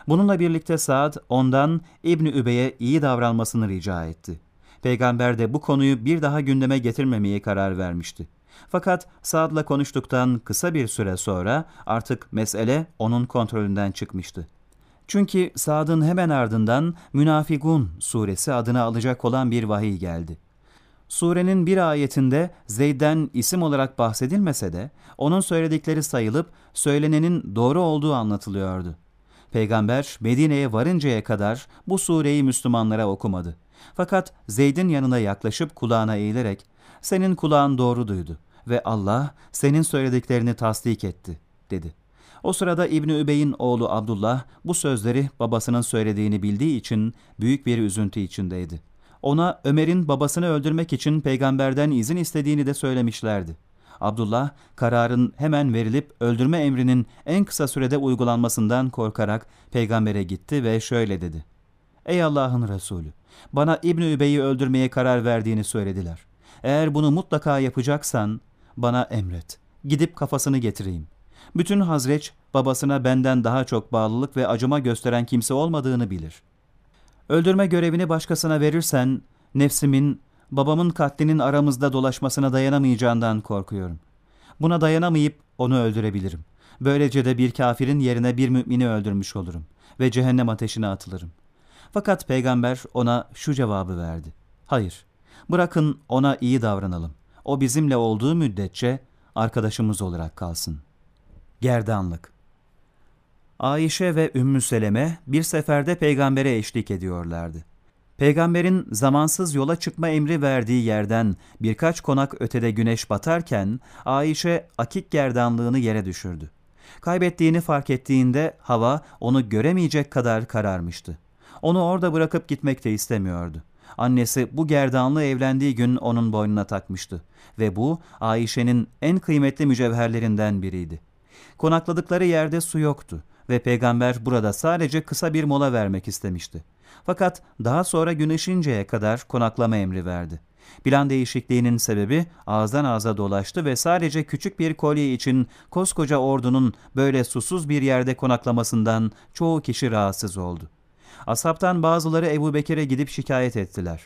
Bununla birlikte Saad ondan İbni Übey'e iyi davranmasını rica etti. Peygamber de bu konuyu bir daha gündeme getirmemeye karar vermişti. Fakat Saad'la konuştuktan kısa bir süre sonra artık mesele onun kontrolünden çıkmıştı. Çünkü Sad'ın hemen ardından Münafigun suresi adını alacak olan bir vahiy geldi. Surenin bir ayetinde Zeyd'den isim olarak bahsedilmese de onun söyledikleri sayılıp söylenenin doğru olduğu anlatılıyordu. Peygamber Medine'ye varıncaya kadar bu sureyi Müslümanlara okumadı. Fakat Zeyd'in yanına yaklaşıp kulağına eğilerek senin kulağın doğru duydu ve Allah senin söylediklerini tasdik etti dedi. O sırada İbni Übey'in oğlu Abdullah bu sözleri babasının söylediğini bildiği için büyük bir üzüntü içindeydi. Ona Ömer'in babasını öldürmek için peygamberden izin istediğini de söylemişlerdi. Abdullah kararın hemen verilip öldürme emrinin en kısa sürede uygulanmasından korkarak peygambere gitti ve şöyle dedi. Ey Allah'ın Resulü! Bana İbni Übey'i öldürmeye karar verdiğini söylediler. Eğer bunu mutlaka yapacaksan bana emret. Gidip kafasını getireyim. Bütün Hazreç babasına benden daha çok bağlılık ve acıma gösteren kimse olmadığını bilir. Öldürme görevini başkasına verirsen, nefsimin, babamın katlinin aramızda dolaşmasına dayanamayacağından korkuyorum. Buna dayanamayıp onu öldürebilirim. Böylece de bir kafirin yerine bir mümini öldürmüş olurum ve cehennem ateşine atılırım. Fakat peygamber ona şu cevabı verdi. Hayır, bırakın ona iyi davranalım. O bizimle olduğu müddetçe arkadaşımız olarak kalsın. Gerdanlık Ayşe ve Ümmü Seleme bir seferde peygambere eşlik ediyorlardı. Peygamberin zamansız yola çıkma emri verdiği yerden birkaç konak ötede güneş batarken Ayşe akik gerdanlığını yere düşürdü. Kaybettiğini fark ettiğinde hava onu göremeyecek kadar kararmıştı. Onu orada bırakıp gitmek de istemiyordu. Annesi bu gerdanlığı evlendiği gün onun boynuna takmıştı ve bu Ayşe'nin en kıymetli mücevherlerinden biriydi. Konakladıkları yerde su yoktu ve peygamber burada sadece kısa bir mola vermek istemişti. Fakat daha sonra gün ışıncaya kadar konaklama emri verdi. Plan değişikliğinin sebebi ağızdan ağza dolaştı ve sadece küçük bir kolye için koskoca ordunun böyle susuz bir yerde konaklamasından çoğu kişi rahatsız oldu. Asaptan bazıları Ebu Bekir'e gidip şikayet ettiler.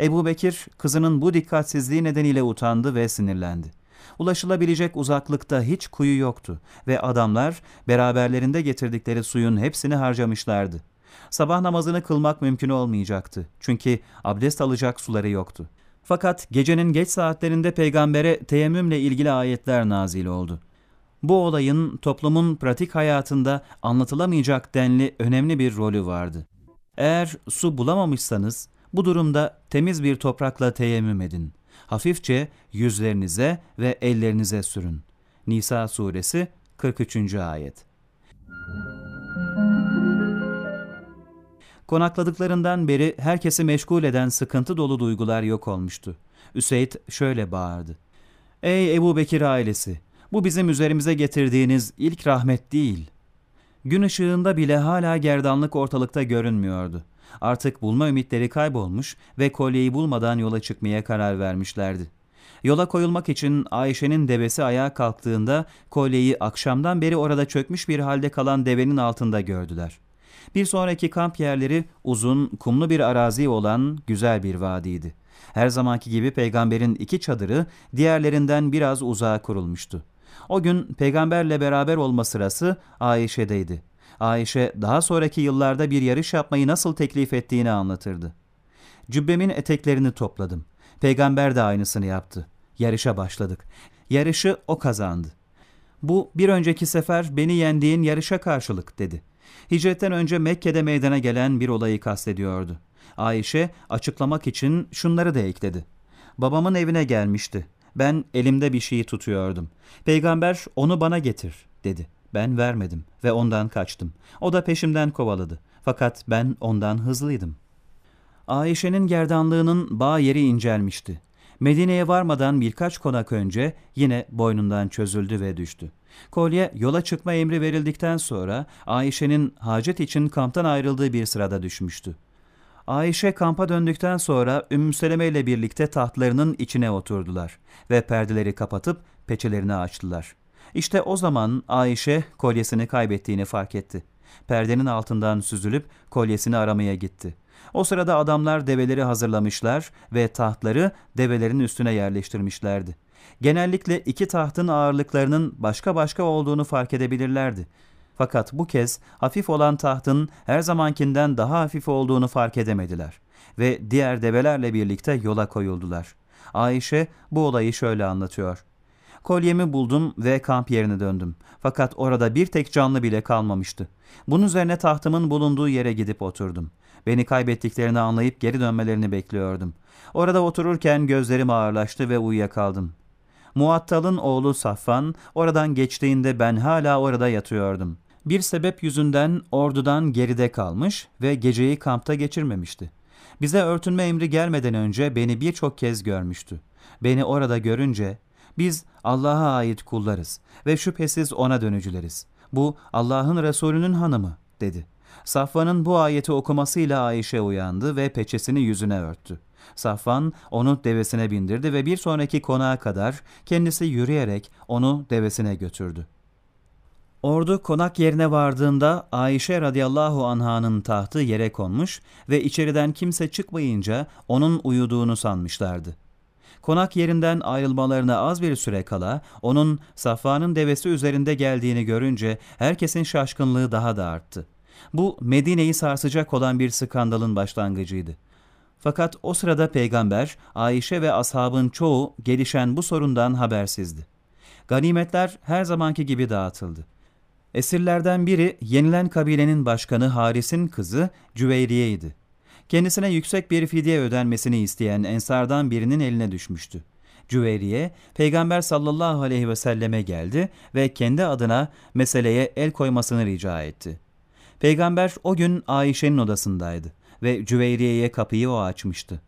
Ebu Bekir kızının bu dikkatsizliği nedeniyle utandı ve sinirlendi. Ulaşılabilecek uzaklıkta hiç kuyu yoktu ve adamlar beraberlerinde getirdikleri suyun hepsini harcamışlardı. Sabah namazını kılmak mümkün olmayacaktı çünkü abdest alacak suları yoktu. Fakat gecenin geç saatlerinde peygambere teyemmümle ilgili ayetler nazil oldu. Bu olayın toplumun pratik hayatında anlatılamayacak denli önemli bir rolü vardı. Eğer su bulamamışsanız bu durumda temiz bir toprakla teyemmüm edin. Hafifçe yüzlerinize ve ellerinize sürün. Nisa suresi 43. ayet. Konakladıklarından beri herkesi meşgul eden sıkıntı dolu duygular yok olmuştu. Üseyd şöyle bağırdı. Ey Ebu Bekir ailesi! Bu bizim üzerimize getirdiğiniz ilk rahmet değil. Gün ışığında bile hala gerdanlık ortalıkta görünmüyordu. Artık bulma ümitleri kaybolmuş ve kolyeyi bulmadan yola çıkmaya karar vermişlerdi. Yola koyulmak için Ayşe'nin devesi ayağa kalktığında kolyeyi akşamdan beri orada çökmüş bir halde kalan devenin altında gördüler. Bir sonraki kamp yerleri uzun, kumlu bir arazi olan güzel bir vadiydi. Her zamanki gibi peygamberin iki çadırı diğerlerinden biraz uzağa kurulmuştu. O gün peygamberle beraber olma sırası Ayşe'deydi. Ayşe daha sonraki yıllarda bir yarış yapmayı nasıl teklif ettiğini anlatırdı. Cübbemin eteklerini topladım. Peygamber de aynısını yaptı. Yarışa başladık. Yarışı o kazandı. Bu bir önceki sefer beni yendiğin yarışa karşılık dedi. Hicretten önce Mekke'de meydana gelen bir olayı kastediyordu. Ayşe açıklamak için şunları da ekledi. Babamın evine gelmişti. Ben elimde bir şeyi tutuyordum. Peygamber onu bana getir dedi. Ben vermedim ve ondan kaçtım. O da peşimden kovaladı. Fakat ben ondan hızlıydım. Ayşe'nin gerdanlığının bağ yeri incelmişti. Medine'ye varmadan birkaç konak önce yine boynundan çözüldü ve düştü. Kolye yola çıkma emri verildikten sonra Ayşe'nin hacet için kamptan ayrıldığı bir sırada düşmüştü. Ayşe kampa döndükten sonra Ümmü Seleme ile birlikte tahtlarının içine oturdular ve perdeleri kapatıp peçelerini açtılar. İşte o zaman Ayşe kolyesini kaybettiğini fark etti. Perdenin altından süzülüp kolyesini aramaya gitti. O sırada adamlar develeri hazırlamışlar ve tahtları develerin üstüne yerleştirmişlerdi. Genellikle iki tahtın ağırlıklarının başka başka olduğunu fark edebilirlerdi. Fakat bu kez hafif olan tahtın her zamankinden daha hafif olduğunu fark edemediler ve diğer develerle birlikte yola koyuldular. Ayşe bu olayı şöyle anlatıyor. Kolyemi buldum ve kamp yerine döndüm. Fakat orada bir tek canlı bile kalmamıştı. Bunun üzerine tahtımın bulunduğu yere gidip oturdum. Beni kaybettiklerini anlayıp geri dönmelerini bekliyordum. Orada otururken gözlerim ağırlaştı ve uyuyakaldım. Muattal'ın oğlu Safvan oradan geçtiğinde ben hala orada yatıyordum. Bir sebep yüzünden ordudan geride kalmış ve geceyi kampta geçirmemişti. Bize örtünme emri gelmeden önce beni birçok kez görmüştü. Beni orada görünce biz Allah'a ait kullarız ve şüphesiz ona dönücüleriz. Bu Allah'ın Resulünün hanımı dedi. Safvan'ın bu ayeti okumasıyla Ayşe uyandı ve peçesini yüzüne örttü. Safvan onu devesine bindirdi ve bir sonraki konağa kadar kendisi yürüyerek onu devesine götürdü. Ordu konak yerine vardığında Ayşe radıyallahu anhanın tahtı yere konmuş ve içeriden kimse çıkmayınca onun uyuduğunu sanmışlardı. Konak yerinden ayrılmalarına az bir süre kala onun Safvan'ın devesi üzerinde geldiğini görünce herkesin şaşkınlığı daha da arttı. Bu Medine'yi sarsacak olan bir skandalın başlangıcıydı. Fakat o sırada peygamber, Ayşe ve ashabın çoğu gelişen bu sorundan habersizdi. Ganimetler her zamanki gibi dağıtıldı. Esirlerden biri yenilen kabilenin başkanı Haris'in kızı Cüveyriye'ydi. Kendisine yüksek bir fidye ödenmesini isteyen ensardan birinin eline düşmüştü. Cüveyriye, Peygamber sallallahu aleyhi ve selleme geldi ve kendi adına meseleye el koymasını rica etti. Peygamber o gün Ayşe'nin odasındaydı ve Cüveyriye'ye kapıyı o açmıştı.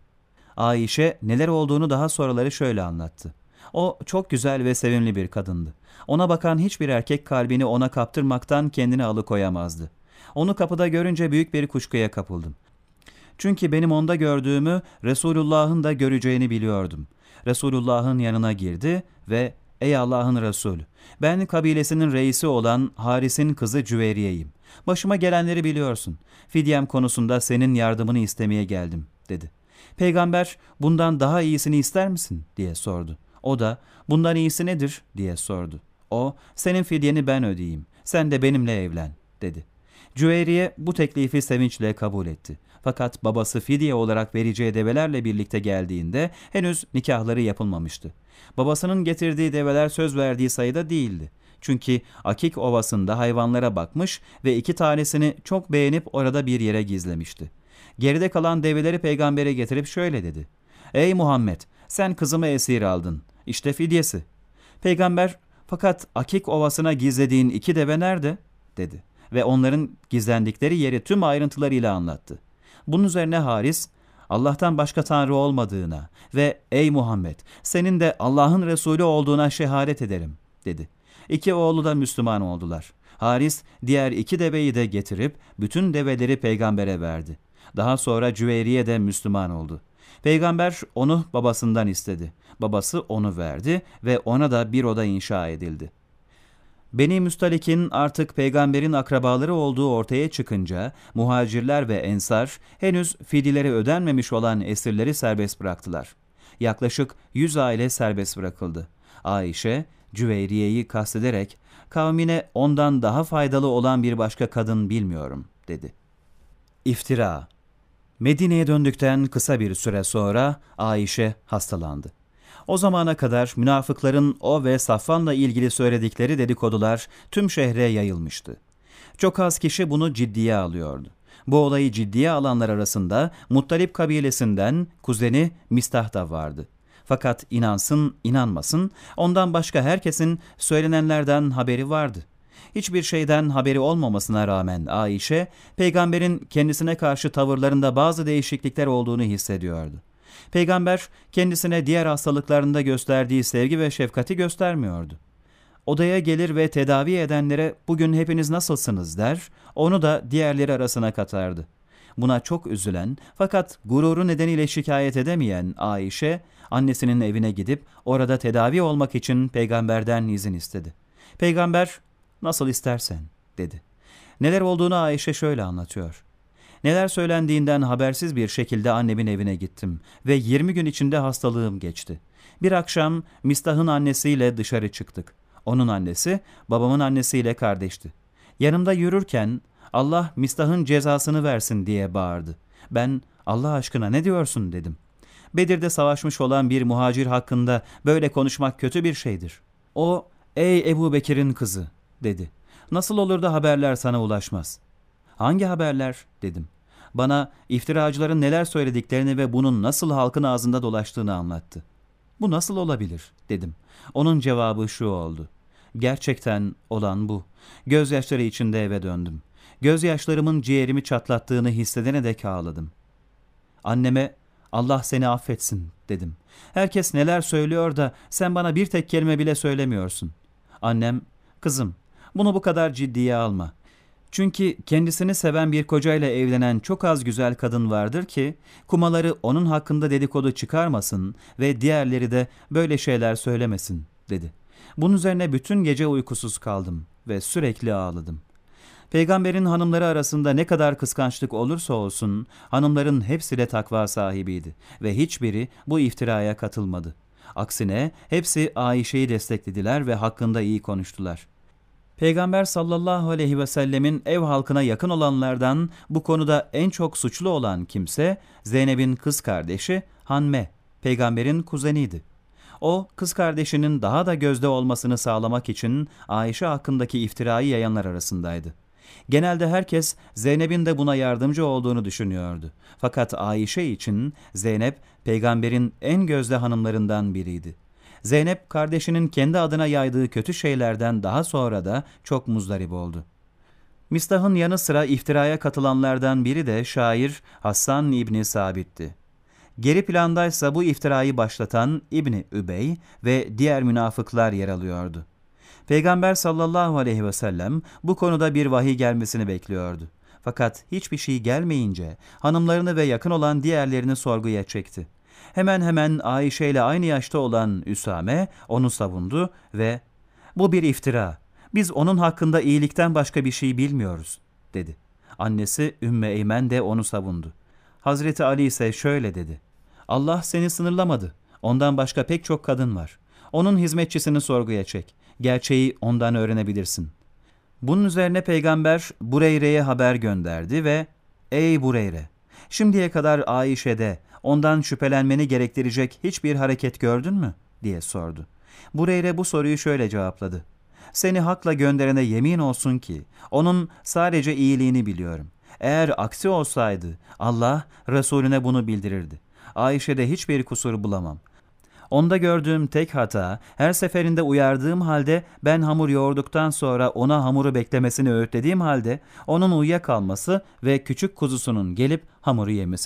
Ayşe neler olduğunu daha sonraları şöyle anlattı. O çok güzel ve sevimli bir kadındı. Ona bakan hiçbir erkek kalbini ona kaptırmaktan kendini alıkoyamazdı. Onu kapıda görünce büyük bir kuşkuya kapıldım. Çünkü benim onda gördüğümü Resulullah'ın da göreceğini biliyordum. Resulullah'ın yanına girdi ve ''Ey Allah'ın Resulü, ben kabilesinin reisi olan Haris'in kızı Cüveriye'yim. Başıma gelenleri biliyorsun. Fidyem konusunda senin yardımını istemeye geldim.'' dedi. Peygamber bundan daha iyisini ister misin diye sordu. O da bundan iyisi nedir diye sordu. O senin fidyeni ben ödeyeyim. Sen de benimle evlen dedi. Cüveyriye bu teklifi sevinçle kabul etti. Fakat babası fidye olarak vereceği develerle birlikte geldiğinde henüz nikahları yapılmamıştı. Babasının getirdiği develer söz verdiği sayıda değildi. Çünkü Akik Ovası'nda hayvanlara bakmış ve iki tanesini çok beğenip orada bir yere gizlemişti. Geride kalan develeri peygambere getirip şöyle dedi. Ey Muhammed sen kızımı esir aldın. İşte fidyesi. Peygamber fakat Akik Ovası'na gizlediğin iki deve nerede? dedi ve onların gizlendikleri yeri tüm ayrıntılarıyla anlattı. Bunun üzerine Haris, Allah'tan başka Tanrı olmadığına ve ey Muhammed senin de Allah'ın Resulü olduğuna şehadet ederim dedi. İki oğlu da Müslüman oldular. Haris diğer iki deveyi de getirip bütün develeri peygambere verdi. Daha sonra Cüveyriye de Müslüman oldu. Peygamber onu babasından istedi. Babası onu verdi ve ona da bir oda inşa edildi. Beni Müstalik'in artık peygamberin akrabaları olduğu ortaya çıkınca muhacirler ve ensar henüz fidileri ödenmemiş olan esirleri serbest bıraktılar. Yaklaşık 100 aile serbest bırakıldı. Ayşe, Cüveyriye'yi kastederek kavmine ondan daha faydalı olan bir başka kadın bilmiyorum dedi. İftira Medine'ye döndükten kısa bir süre sonra Ayşe hastalandı. O zamana kadar münafıkların o ve Safvan'la ilgili söyledikleri dedikodular tüm şehre yayılmıştı. Çok az kişi bunu ciddiye alıyordu. Bu olayı ciddiye alanlar arasında Muttalip kabilesinden kuzeni Mistah da vardı. Fakat inansın, inanmasın, ondan başka herkesin söylenenlerden haberi vardı. Hiçbir şeyden haberi olmamasına rağmen Ayşe, peygamberin kendisine karşı tavırlarında bazı değişiklikler olduğunu hissediyordu. Peygamber kendisine diğer hastalıklarında gösterdiği sevgi ve şefkati göstermiyordu. Odaya gelir ve tedavi edenlere bugün hepiniz nasılsınız der, onu da diğerleri arasına katardı. Buna çok üzülen fakat gururu nedeniyle şikayet edemeyen Ayşe, annesinin evine gidip orada tedavi olmak için peygamberden izin istedi. Peygamber, nasıl istersen dedi. Neler olduğunu Ayşe şöyle anlatıyor. Neler söylendiğinden habersiz bir şekilde annemin evine gittim ve 20 gün içinde hastalığım geçti. Bir akşam Mistah'ın annesiyle dışarı çıktık. Onun annesi babamın annesiyle kardeşti. Yanımda yürürken Allah Mistah'ın cezasını versin diye bağırdı. Ben Allah aşkına ne diyorsun dedim. Bedir'de savaşmış olan bir muhacir hakkında böyle konuşmak kötü bir şeydir. O, ey Ebu Bekir'in kızı dedi. Nasıl olur da haberler sana ulaşmaz? Hangi haberler dedim. Bana iftiracıların neler söylediklerini ve bunun nasıl halkın ağzında dolaştığını anlattı. Bu nasıl olabilir dedim. Onun cevabı şu oldu. Gerçekten olan bu. Gözyaşları içinde eve döndüm. Gözyaşlarımın ciğerimi çatlattığını hissedene dek ağladım. Anneme Allah seni affetsin dedim. Herkes neler söylüyor da sen bana bir tek kelime bile söylemiyorsun. Annem, kızım bunu bu kadar ciddiye alma. Çünkü kendisini seven bir kocayla evlenen çok az güzel kadın vardır ki kumaları onun hakkında dedikodu çıkarmasın ve diğerleri de böyle şeyler söylemesin dedi. Bunun üzerine bütün gece uykusuz kaldım. ve sürekli ağladım. Peygamberin hanımları arasında ne kadar kıskançlık olursa olsun hanımların hepsi de takva sahibiydi ve hiçbiri bu iftiraya katılmadı. Aksine hepsi Ayşe'yi desteklediler ve hakkında iyi konuştular. Peygamber sallallahu aleyhi ve sellemin ev halkına yakın olanlardan bu konuda en çok suçlu olan kimse Zeynep'in kız kardeşi Hanme, peygamberin kuzeniydi. O, kız kardeşinin daha da gözde olmasını sağlamak için Ayşe hakkındaki iftirayı yayanlar arasındaydı. Genelde herkes Zeynep'in de buna yardımcı olduğunu düşünüyordu. Fakat Ayşe için Zeynep peygamberin en gözde hanımlarından biriydi. Zeynep kardeşinin kendi adına yaydığı kötü şeylerden daha sonra da çok muzdarip oldu. Mistah'ın yanı sıra iftiraya katılanlardan biri de şair Hassan İbni Sabit'ti. Geri plandaysa bu iftirayı başlatan İbni Übey ve diğer münafıklar yer alıyordu. Peygamber sallallahu aleyhi ve sellem bu konuda bir vahiy gelmesini bekliyordu. Fakat hiçbir şey gelmeyince hanımlarını ve yakın olan diğerlerini sorguya çekti. Hemen hemen Ayşe ile aynı yaşta olan Üsame onu savundu ve ''Bu bir iftira. Biz onun hakkında iyilikten başka bir şey bilmiyoruz.'' dedi. Annesi Ümmü Eymen de onu savundu. Hazreti Ali ise şöyle dedi. Allah seni sınırlamadı. Ondan başka pek çok kadın var. Onun hizmetçisini sorguya çek. Gerçeği ondan öğrenebilirsin. Bunun üzerine peygamber Bureyre'ye haber gönderdi ve ''Ey Bureyre, şimdiye kadar Ayşe'de ondan şüphelenmeni gerektirecek hiçbir hareket gördün mü?'' diye sordu. Bureyre bu soruyu şöyle cevapladı. ''Seni hakla gönderene yemin olsun ki onun sadece iyiliğini biliyorum. Eğer aksi olsaydı Allah Resulüne bunu bildirirdi. Ayşe'de hiçbir kusur bulamam. Onda gördüğüm tek hata, her seferinde uyardığım halde ben hamur yoğurduktan sonra ona hamuru beklemesini öğütlediğim halde onun uyuyakalması ve küçük kuzusunun gelip hamuru yemesi.